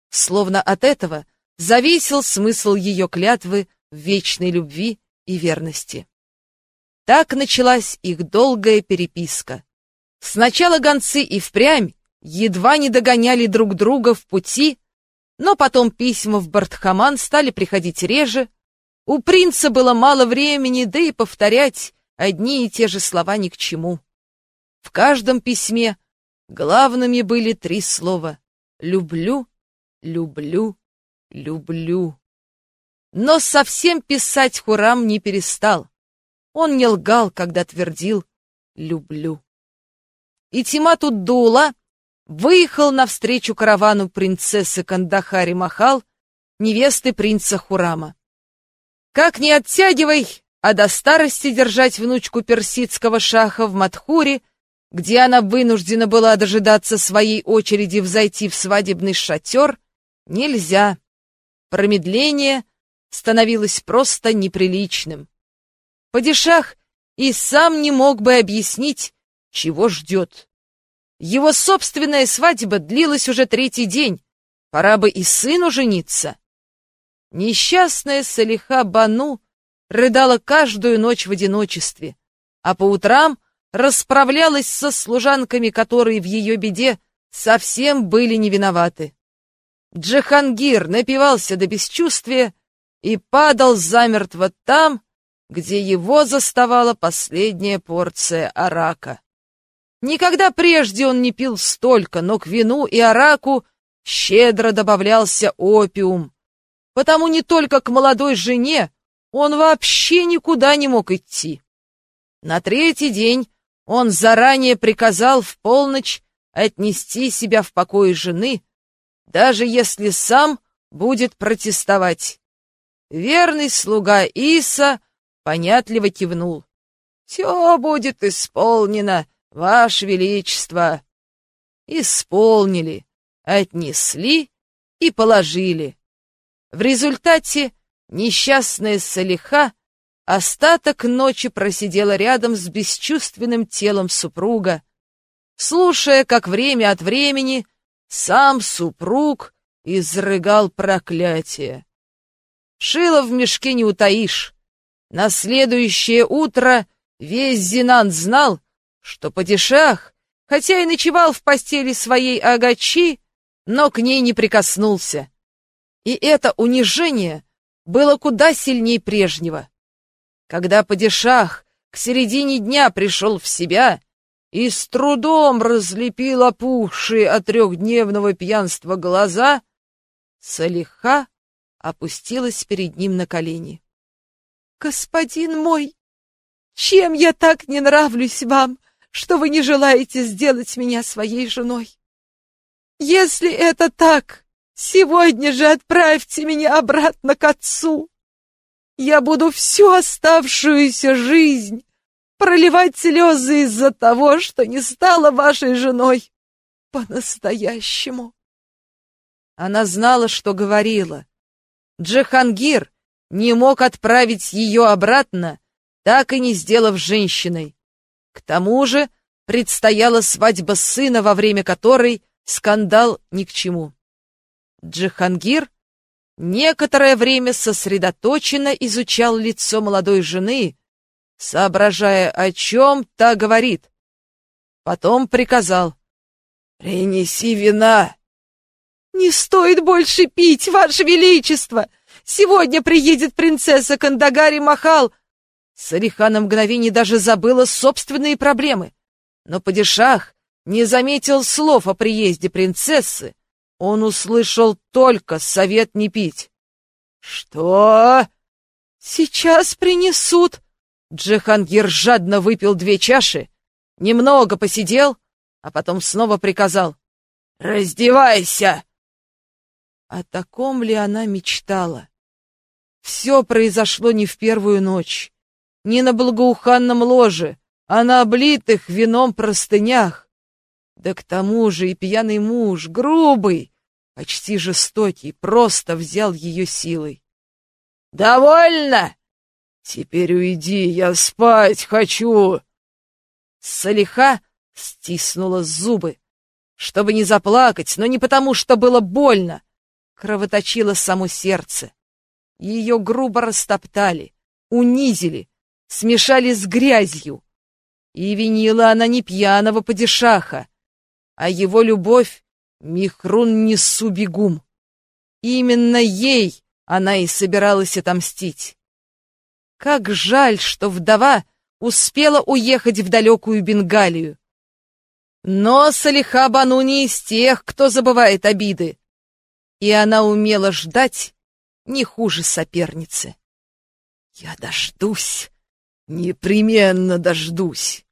словно от этого зависел смысл ее клятвы в вечной любви и верности. Так началась их долгая переписка. Сначала гонцы и впрямь едва не догоняли друг друга в пути, но потом письма в Бартхаман стали приходить реже, у принца было мало времени, да и повторять одни и те же слова ни к чему. В каждом письме главными были три слова «люблю», «люблю», «люблю». Но совсем писать Хурам не перестал. Он не лгал, когда твердил «люблю». И Тимату Дула выехал навстречу каравану принцессы Кандахари Махал, невесты принца Хурама. Как ни оттягивай, а до старости держать внучку персидского шаха в Матхуре, где она вынуждена была дожидаться своей очереди взойти в свадебный шатер, нельзя. Промедление становилось просто неприличным. Падишах и сам не мог бы объяснить, чего ждет. Его собственная свадьба длилась уже третий день, пора бы и сыну жениться. Несчастная Салиха Бану рыдала каждую ночь в одиночестве, а по утрам расправлялась со служанками, которые в ее беде совсем были не виноваты. Джахангир напивался до бесчувствия и падал замертво там, где его заставала последняя порция арака. Никогда прежде он не пил столько, но к вину и араку щедро добавлялся опиум, Потому не только к молодой жене он вообще никуда не мог идти. На третий день он заранее приказал в полночь отнести себя в покое жены, даже если сам будет протестовать. Верный слуга Иса понятливо кивнул. «Все будет исполнено, Ваше Величество!» Исполнили, отнесли и положили. В результате несчастная Салиха остаток ночи просидела рядом с бесчувственным телом супруга, слушая, как время от времени сам супруг изрыгал проклятие. Шило в мешке не утаишь. На следующее утро весь Зинан знал, что падишах, хотя и ночевал в постели своей Агачи, но к ней не прикоснулся. И это унижение было куда сильнее прежнего. Когда падишах к середине дня пришел в себя и с трудом разлепил опухшие от трехдневного пьянства глаза, Салиха опустилась перед ним на колени. «Господин мой, чем я так не нравлюсь вам, что вы не желаете сделать меня своей женой? Если это так, сегодня же отправьте меня обратно к отцу. Я буду всю оставшуюся жизнь проливать слезы из-за того, что не стала вашей женой по-настоящему. Она знала, что говорила. Джахангир не мог отправить ее обратно, так и не сделав женщиной. К тому же предстояла свадьба сына, во время которой скандал ни к чему. Джихангир некоторое время сосредоточенно изучал лицо молодой жены, соображая, о чем та говорит. Потом приказал. «Принеси вина!» «Не стоит больше пить, Ваше Величество! Сегодня приедет принцесса Кандагари Махал!» Салиха на мгновение даже забыла собственные проблемы. Но падишах не заметил слов о приезде принцессы. Он услышал только совет не пить. «Что?» «Сейчас принесут!» Джихангир жадно выпил две чаши, немного посидел, а потом снова приказал. «Раздевайся!» О таком ли она мечтала? Все произошло не в первую ночь, не на благоуханном ложе, а на облитых вином простынях. Да к тому же и пьяный муж, грубый, почти жестокий, просто взял ее силой. «Довольно! Теперь уйди, я спать хочу!» Салиха стиснула зубы, чтобы не заплакать, но не потому, что было больно, кровоточило само сердце. Ее грубо растоптали, унизили, смешали с грязью. И винила она не пьяного падишаха, а его любовь Михрун Несубегум. Именно ей она и собиралась отомстить. Как жаль, что вдова успела уехать в далекую Бенгалию. Но Салиха Бану не из тех, кто забывает обиды и она умела ждать не хуже соперницы. «Я дождусь, непременно дождусь!»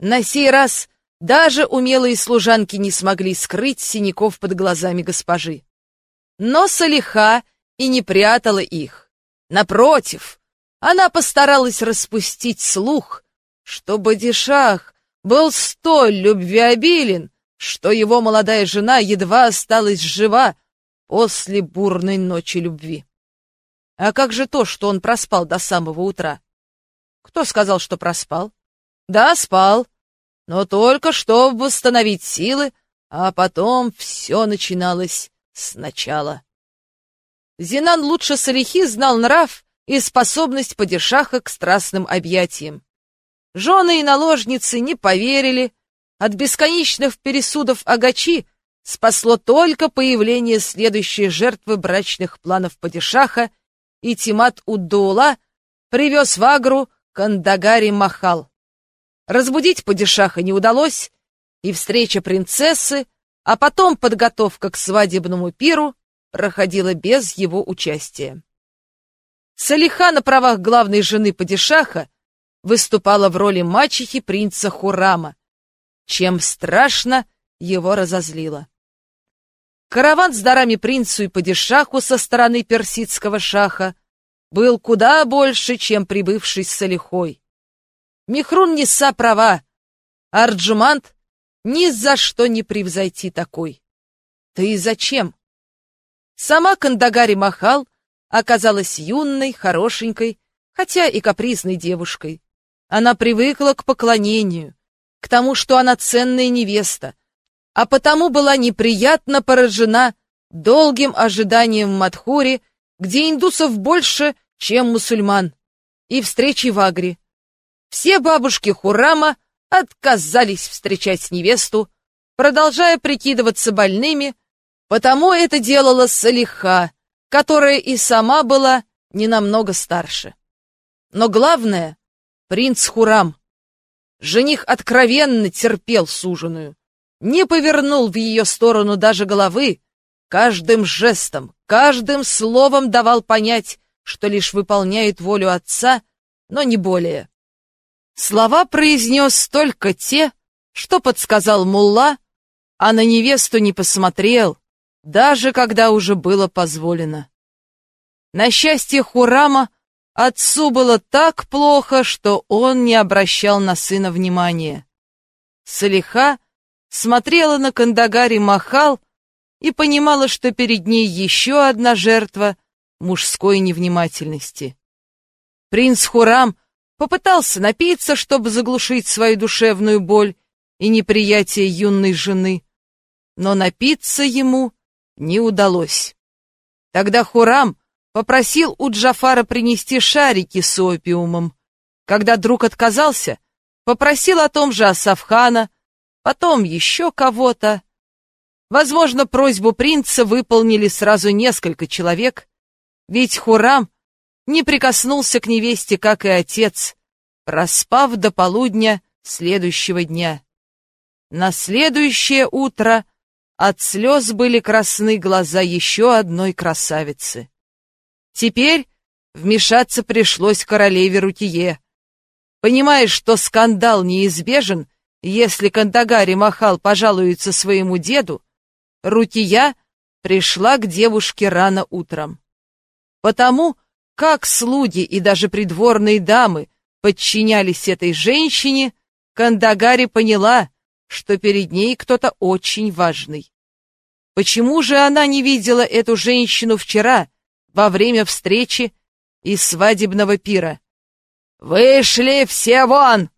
На сей раз даже умелые служанки не смогли скрыть синяков под глазами госпожи. Но Салиха и не прятала их. Напротив, она постаралась распустить слух, что Бадишах был столь любвеобилен, что его молодая жена едва осталась жива после бурной ночи любви. А как же то, что он проспал до самого утра? Кто сказал, что проспал? Да, спал, но только чтобы восстановить силы, а потом все начиналось сначала. Зинан лучше Салихи знал нрав и способность падишаха к страстным объятиям. Жены и наложницы не поверили, от бесконечных пересудов Агачи спасло только появление следующей жертвы брачных планов падишаха, и Тимат Уддуула привез в Агру Кандагари Махал. Разбудить падишаха не удалось, и встреча принцессы, а потом подготовка к свадебному пиру проходила без его участия. Салиха на правах главной жены падишаха выступала в роли мачехи принца Хурама, чем страшно его разозлило. Караван с дарами принцу и падишаху со стороны персидского шаха был куда больше, чем прибывший с Салихой. Михрун Ниса права, Арджумант ни за что не превзойти такой. Ты зачем? Сама Кандагари Махал оказалась юной, хорошенькой, хотя и капризной девушкой. Она привыкла к поклонению, к тому, что она ценная невеста, а потому была неприятно поражена долгим ожиданием в Мадхуре, где индусов больше, чем мусульман, и встречи в Агре. Все бабушки Хурама отказались встречать невесту, продолжая прикидываться больными, потому это делала Салиха, которая и сама была не намного старше. Но главное — принц Хурам. Жених откровенно терпел суженую, не повернул в ее сторону даже головы, каждым жестом, каждым словом давал понять, что лишь выполняет волю отца, но не более. Слова произнес только те, что подсказал мулла, а на невесту не посмотрел, даже когда уже было позволено. На счастье Хурама отцу было так плохо, что он не обращал на сына внимания. Салиха смотрела на Кандагари Махал и понимала, что перед ней еще одна жертва мужской невнимательности. Принц Хурам — Попытался напиться, чтобы заглушить свою душевную боль и неприятие юной жены, но напиться ему не удалось. Тогда Хурам попросил у Джафара принести шарики с опиумом. Когда друг отказался, попросил о том же Асафхана, потом еще кого-то. Возможно, просьбу принца выполнили сразу несколько человек, ведь Хурам не прикоснулся к невесте, как и отец, проспав до полудня следующего дня. На следующее утро от слез были красны глаза еще одной красавицы. Теперь вмешаться пришлось королеве Рутие. Понимая, что скандал неизбежен, если Кандагари Махал пожалуется своему деду, Рутия пришла к девушке рано утром. Потому как слуги и даже придворные дамы подчинялись этой женщине, Кандагари поняла, что перед ней кто-то очень важный. Почему же она не видела эту женщину вчера, во время встречи и свадебного пира? «Вышли все вон!»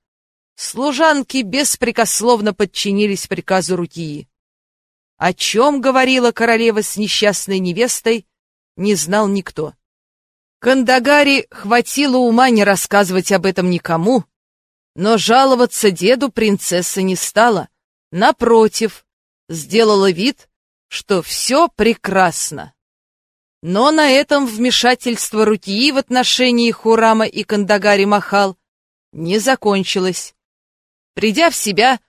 Служанки беспрекословно подчинились приказу Рутии. О чем говорила королева с несчастной невестой, не знал никто. Кандагари хватило ума не рассказывать об этом никому, но жаловаться деду принцесса не стала. Напротив, сделала вид, что все прекрасно. Но на этом вмешательство Рутии в отношении Хурама и Кандагари Махал не закончилось. Придя в себя,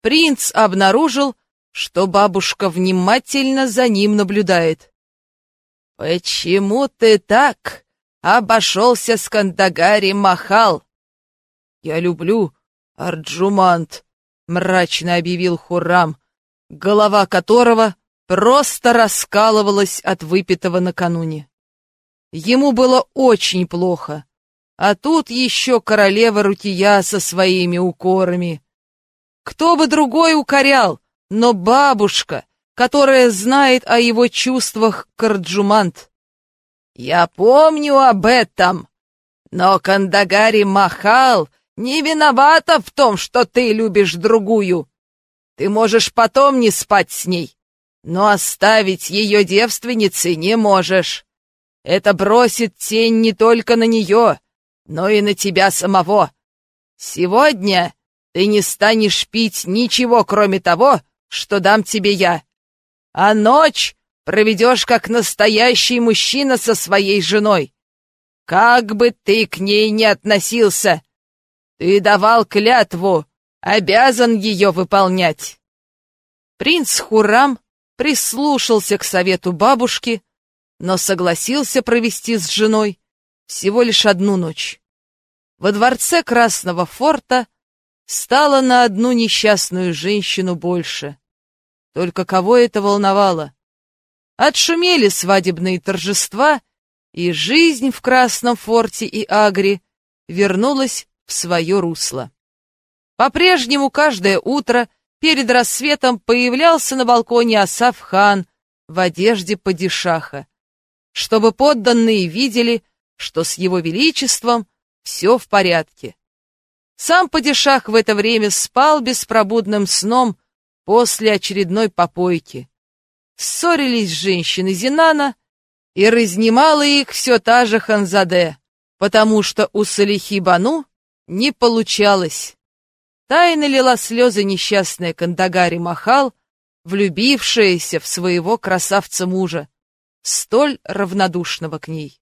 принц обнаружил, что бабушка внимательно за ним наблюдает. «Почему ты так?» Обошелся с Кандагари Махал. «Я люблю Арджумант», — мрачно объявил Хуррам, голова которого просто раскалывалась от выпитого накануне. Ему было очень плохо, а тут еще королева Рутия со своими укорами. Кто бы другой укорял, но бабушка, которая знает о его чувствах к Арджумант. «Я помню об этом, но Кандагари Махал не виновата в том, что ты любишь другую. Ты можешь потом не спать с ней, но оставить ее девственницей не можешь. Это бросит тень не только на нее, но и на тебя самого. Сегодня ты не станешь пить ничего, кроме того, что дам тебе я. А ночь проведешь как настоящий мужчина со своей женой. Как бы ты к ней ни относился, ты давал клятву, обязан ее выполнять. Принц Хурам прислушался к совету бабушки, но согласился провести с женой, всего лишь одну ночь. Во дворце Красного форта стало на одну несчастную женщину больше. Только кого это волновало? Отшумели свадебные торжества, и жизнь в Красном форте и Агре вернулась в свое русло. По-прежнему каждое утро перед рассветом появлялся на балконе Асаф-хан в одежде падишаха, чтобы подданные видели, что с его величеством все в порядке. Сам падишах в это время спал беспробудным сном после очередной попойки. Ссорились женщины Зинана, и разнимала их все та же Ханзаде, потому что у Салихи Бану не получалось. Тайно лила слезы несчастная Кандагари Махал, влюбившаяся в своего красавца-мужа, столь равнодушного к ней.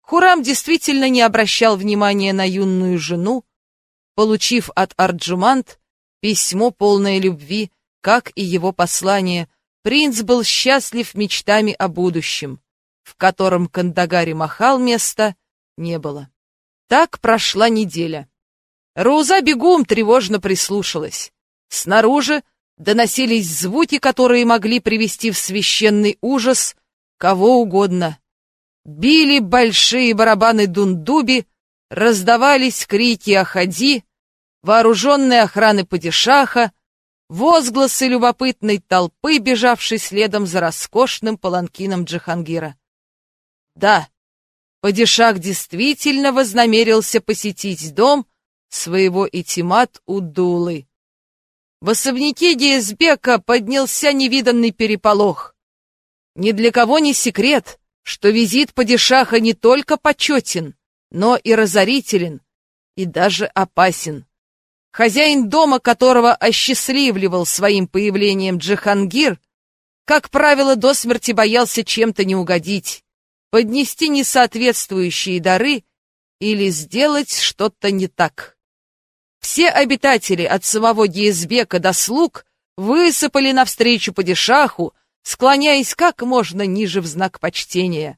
Хурам действительно не обращал внимания на юную жену, получив от Арджумант письмо полное любви, как и его послание, принц был счастлив мечтами о будущем, в котором Кандагари Махал места не было. Так прошла неделя. Рауза бегом тревожно прислушалась. Снаружи доносились звуки, которые могли привести в священный ужас кого угодно. Били большие барабаны дундуби, раздавались крики «Оходи!», вооруженные охраны падишаха, возгласы любопытной толпы, бежавшей следом за роскошным паланкином Джихангира. Да, падишах действительно вознамерился посетить дом, своего Итимат-Удулы. В особняке Геизбека поднялся невиданный переполох. Ни для кого не секрет, что визит падишаха не только почетен, но и разорителен, и даже опасен. Хозяин дома, которого осчастливливал своим появлением Джихангир, как правило, до смерти боялся чем-то не угодить, поднести несоответствующие дары или сделать что-то не так. Все обитатели от самого Гиезбека до слуг высыпали навстречу падишаху, склоняясь как можно ниже в знак почтения.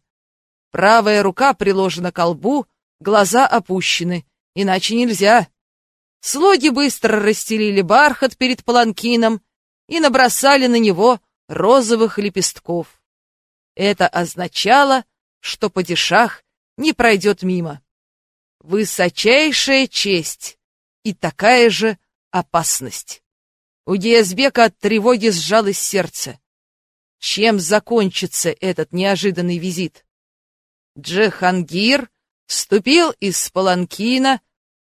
Правая рука приложена к лбу, глаза опущены, иначе нельзя. Слуги быстро расстелили бархат перед паланкином и набросали на него розовых лепестков. Это означало, что падишах не пройдет мимо. Высочайшая честь и такая же опасность. У Диазбека от тревоги сжалось сердце. Чем закончится этот неожиданный визит? Джехангир вступил из паланкина,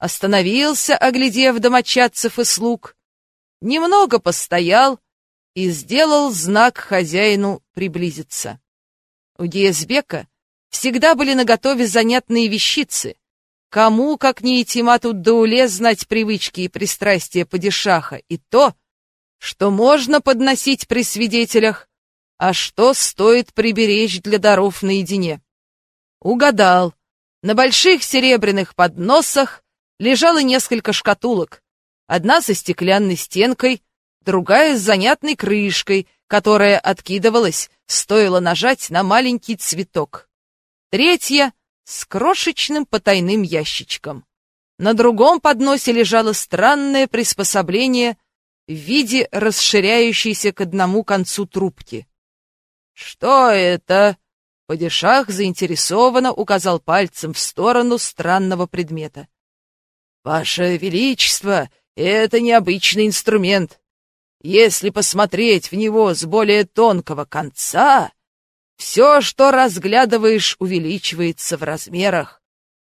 остановился, оглядев домочадцев и слуг, немного постоял и сделал знак хозяину приблизиться. У Диазбека всегда были наготове занятные вещицы, Кому, как не Итимату Дауле, знать привычки и пристрастия падишаха и то, что можно подносить при свидетелях, а что стоит приберечь для даров наедине. Угадал. На больших серебряных подносах лежало несколько шкатулок. Одна со стеклянной стенкой, другая с занятной крышкой, которая откидывалась, стоило нажать на маленький цветок. Третья — с крошечным потайным ящичком. На другом подносе лежало странное приспособление в виде расширяющейся к одному концу трубки. «Что это?» — Падишах заинтересованно указал пальцем в сторону странного предмета. «Ваше Величество, это необычный инструмент. Если посмотреть в него с более тонкого конца, все, что разглядываешь, увеличивается в размерах,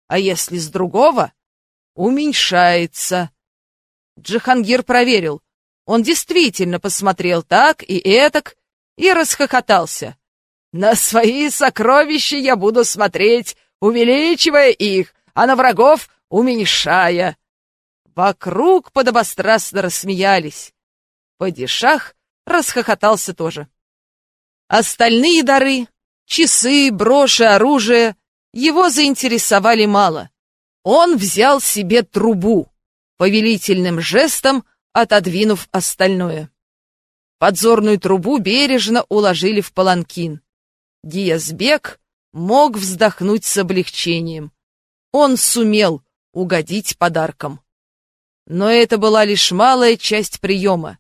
а если с другого — уменьшается. Джихангир проверил. Он действительно посмотрел так и этак и расхохотался. «На свои сокровища я буду смотреть, увеличивая их, а на врагов уменьшая». Вокруг подобострастно рассмеялись. Падишах расхохотался тоже. Остальные дары — часы, броши, оружие — его заинтересовали мало. Он взял себе трубу, повелительным жестом отодвинув остальное. Подзорную трубу бережно уложили в паланкин. Диязбек мог вздохнуть с облегчением. Он сумел угодить подарком. Но это была лишь малая часть приема.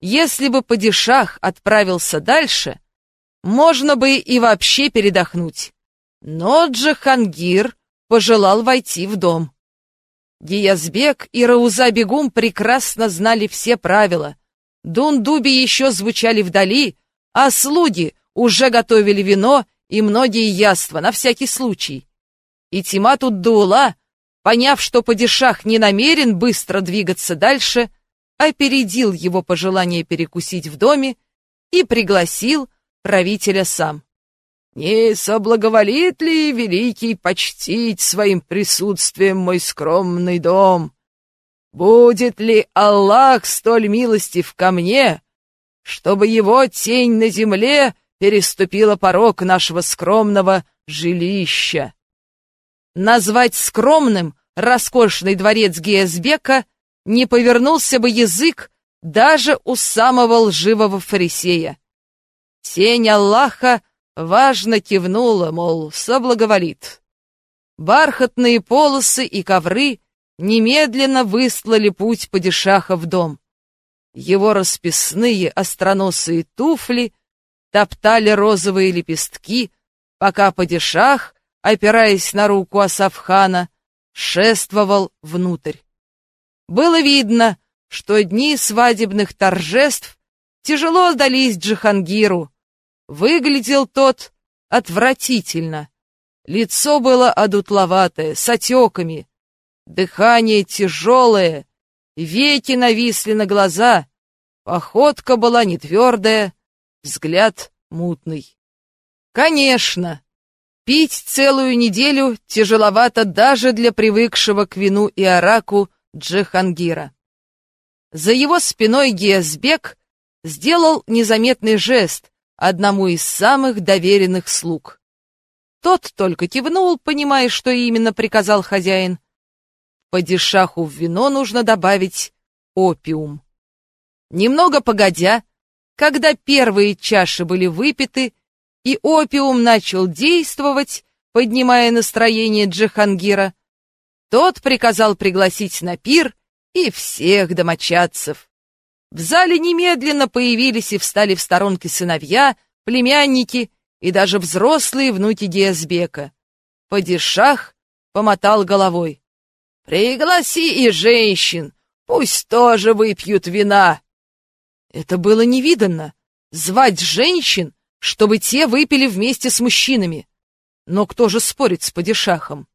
Если бы падишах отправился дальше, можно бы и вообще передохнуть. Но Джахангир пожелал войти в дом. Гиязбек и Рауза-бегум прекрасно знали все правила. Дундуби еще звучали вдали, а слуги уже готовили вино и многие яства на всякий случай. И Тиматут Дуула, поняв, что падишах не намерен быстро двигаться дальше, опередил его пожелание перекусить в доме и пригласил правителя сам. «Не соблаговолит ли великий почтить своим присутствием мой скромный дом? Будет ли Аллах столь милостив ко мне, чтобы его тень на земле переступила порог нашего скромного жилища?» Назвать скромным роскошный дворец Геязбека не повернулся бы язык даже у самого лживого фарисея. Тень Аллаха важно кивнула, мол, соблаговолит. Бархатные полосы и ковры немедленно выслали путь падишаха в дом. Его расписные остроносые туфли топтали розовые лепестки, пока падишах, опираясь на руку Асафхана, шествовал внутрь. Было видно, что дни свадебных торжеств тяжело сдались Джихангиру, Выглядел тот отвратительно. Лицо было одутловатое, с отеками. Дыхание тяжелое, веки нависли на глаза. Походка была не твердая, взгляд мутный. Конечно, пить целую неделю тяжеловато даже для привыкшего к вину и араку Джихангира. За его спиной Гиязбек сделал незаметный жест, одному из самых доверенных слуг. Тот только кивнул, понимая, что именно приказал хозяин. По дешаху в вино нужно добавить опиум. Немного погодя, когда первые чаши были выпиты, и опиум начал действовать, поднимая настроение Джихангира, тот приказал пригласить на пир и всех домочадцев. В зале немедленно появились и встали в сторонке сыновья, племянники и даже взрослые внуки Гиазбека. Падишах помотал головой. «Пригласи и женщин, пусть тоже выпьют вина». Это было невиданно — звать женщин, чтобы те выпили вместе с мужчинами. Но кто же спорит с падишахом?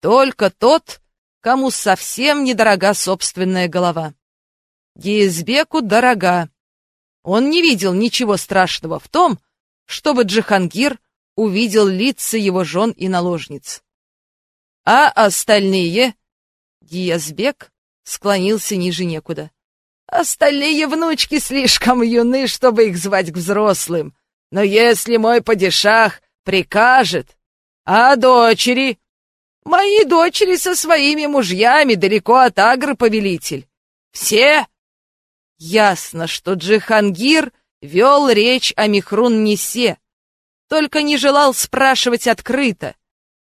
Только тот, кому совсем недорога собственная голова. Гиезбеку дорога. Он не видел ничего страшного в том, чтобы Джихангир увидел лица его жен и наложниц. А остальные... Гиязбек склонился ниже некуда. Остальные внучки слишком юны, чтобы их звать к взрослым. Но если мой падишах прикажет... А дочери? Мои дочери со своими мужьями далеко от Агры, повелитель. Все Ясно, что Джихангир вел речь о Михрун-Несе, только не желал спрашивать открыто.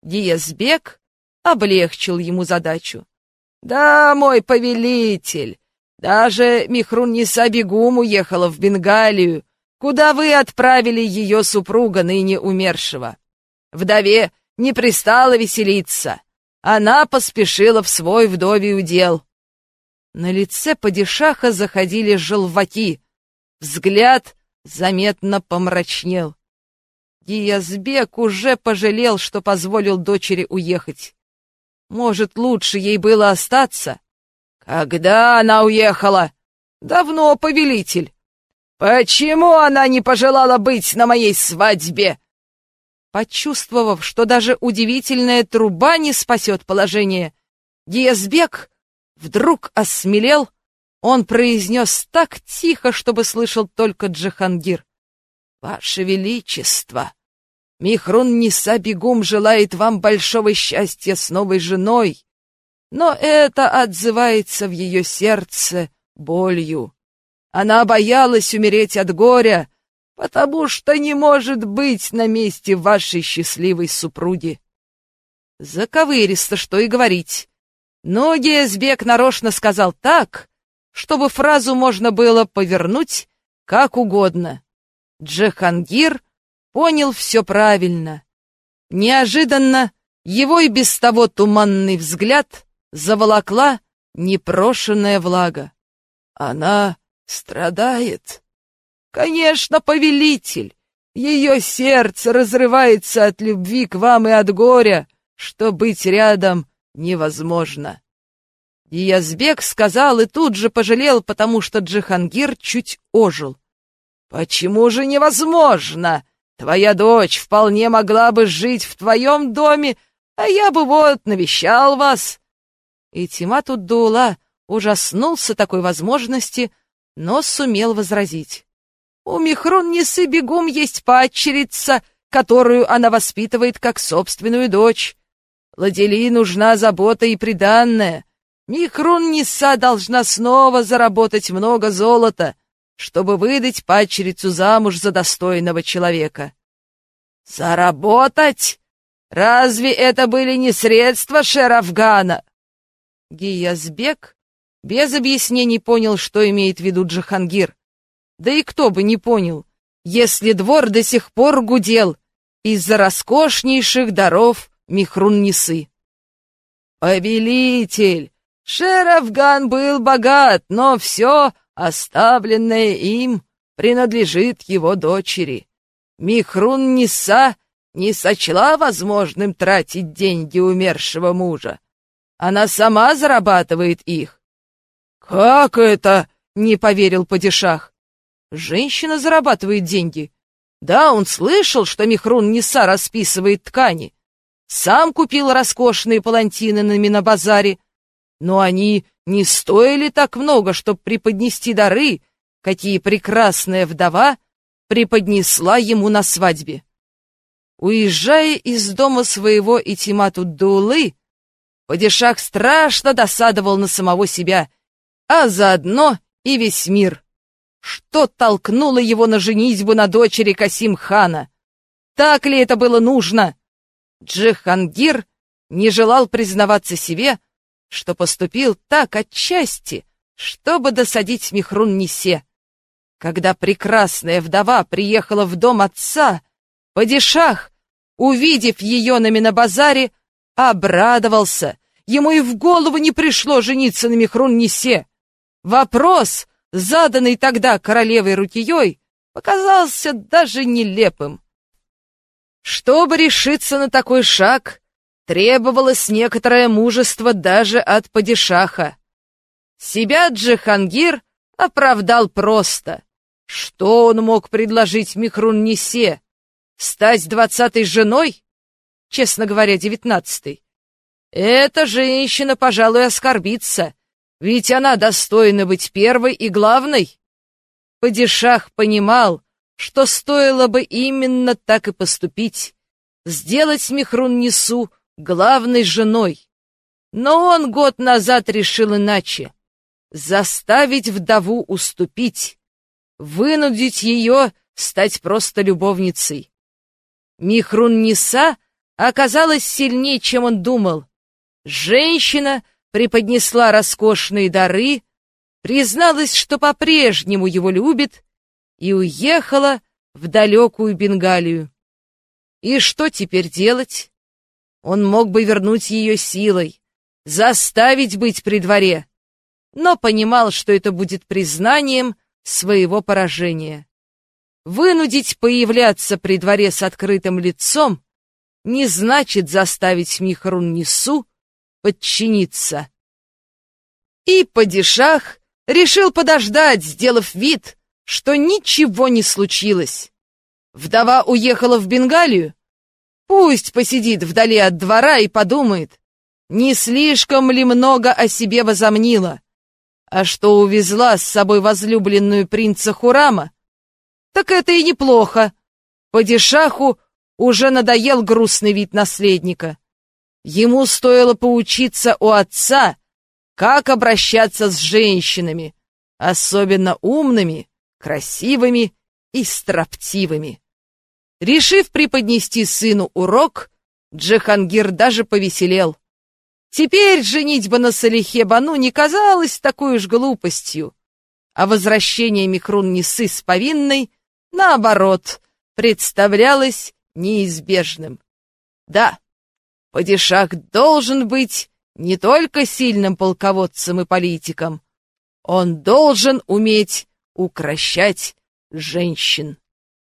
Диязбек облегчил ему задачу. «Да, мой повелитель, даже Михрун-Неса бегум уехала в Бенгалию, куда вы отправили ее супруга, ныне умершего. Вдове не пристало веселиться, она поспешила в свой вдовий удел. На лице падишаха заходили желваки. Взгляд заметно помрачнел. Гиязбек уже пожалел, что позволил дочери уехать. Может, лучше ей было остаться? Когда она уехала? Давно, повелитель. Почему она не пожелала быть на моей свадьбе? Почувствовав, что даже удивительная труба не спасет положение, Гиязбек вдруг осмелел, он произнес так тихо, чтобы слышал только Джахангир. «Ваше Величество, Михрун Ниса Бегум желает вам большого счастья с новой женой, но это отзывается в ее сердце болью. Она боялась умереть от горя, потому что не может быть на месте вашей счастливой супруги. Заковыристо, что и говорить. Но Гезбек нарочно сказал так, чтобы фразу можно было повернуть как угодно. Джахангир понял все правильно. Неожиданно его и без того туманный взгляд заволокла непрошенная влага. Она страдает. Конечно, повелитель, ее сердце разрывается от любви к вам и от горя, что быть рядом невозможно. Диязбек сказал и тут же пожалел, потому что Джихангир чуть ожил. «Почему же невозможно? Твоя дочь вполне могла бы жить в твоем доме, а я бы вот навещал вас». И Тимат Уддула ужаснулся такой возможности, но сумел возразить. «У Михрун Несы бегум есть падчерица, которую она воспитывает как собственную дочь. Ладели нужна забота и приданная. Михрун Неса должна снова заработать много золота, чтобы выдать падчерицу замуж за достойного человека». «Заработать? Разве это были не средства Шерафгана?» Гиязбек без объяснений понял, что имеет в виду Джахангир. Да и кто бы не понял, если двор до сих пор гудел из-за роскошнейших даров Михрун-Несы. «Повелитель! Шерафган был богат, но все, оставленное им, принадлежит его дочери. Михрун-Неса не сочла возможным тратить деньги умершего мужа. Она сама зарабатывает их. «Как это?» — не поверил падишах. «Женщина зарабатывает деньги. Да, он слышал, что Михрун Неса расписывает ткани. Сам купил роскошные палантины на Минобазаре. Но они не стоили так много, чтобы преподнести дары, какие прекрасная вдова преподнесла ему на свадьбе. Уезжая из дома своего Итимату Дулы, Падишах страшно досадовал на самого себя, а заодно и весь мир. Что толкнуло его на женитьбу на дочери Касим-хана? Так ли это было нужно? Джихангир не желал признаваться себе, что поступил так отчасти, чтобы досадить Михрун-Несе. Когда прекрасная вдова приехала в дом отца, Падишах, увидев ее на Минобазаре, Обрадовался. Ему и в голову не пришло жениться на Мехрун-Несе. Вопрос, заданный тогда королевой Рукией, показался даже нелепым. Чтобы решиться на такой шаг, требовалось некоторое мужество даже от падишаха. Себя Джихангир оправдал просто. Что он мог предложить Михрун-Несе? Стать двадцатой женой? честно говоря, девятнадцатый. Эта женщина, пожалуй, оскорбится, ведь она достойна быть первой и главной. Падишах понимал, что стоило бы именно так и поступить, сделать Михрун-Несу главной женой. Но он год назад решил иначе — заставить вдову уступить, вынудить ее стать просто любовницей. Михрун-Неса оказалась сильнее, чем он думал. Женщина преподнесла роскошные дары, призналась, что по-прежнему его любит, и уехала в далекую Бенгалию. И что теперь делать? Он мог бы вернуть ее силой, заставить быть при дворе, но понимал, что это будет признанием своего поражения. Вынудить появляться при дворе с открытым лицом не значит заставить Михрун-Несу подчиниться. И падишах решил подождать, сделав вид, что ничего не случилось. Вдова уехала в Бенгалию. Пусть посидит вдали от двора и подумает, не слишком ли много о себе возомнила, а что увезла с собой возлюбленную принца Хурама, так это и неплохо. Падишаху уже надоел грустный вид наследника. Ему стоило поучиться у отца, как обращаться с женщинами, особенно умными, красивыми и строптивыми. Решив преподнести сыну урок, Джихангир даже повеселел. Теперь женитьба на Салихе Бану не казалась такой уж глупостью, а возвращение Микрун-Несы с повинной, наоборот, представлялось неизбежным. Да, падишах должен быть не только сильным полководцем и политиком, он должен уметь укращать женщин.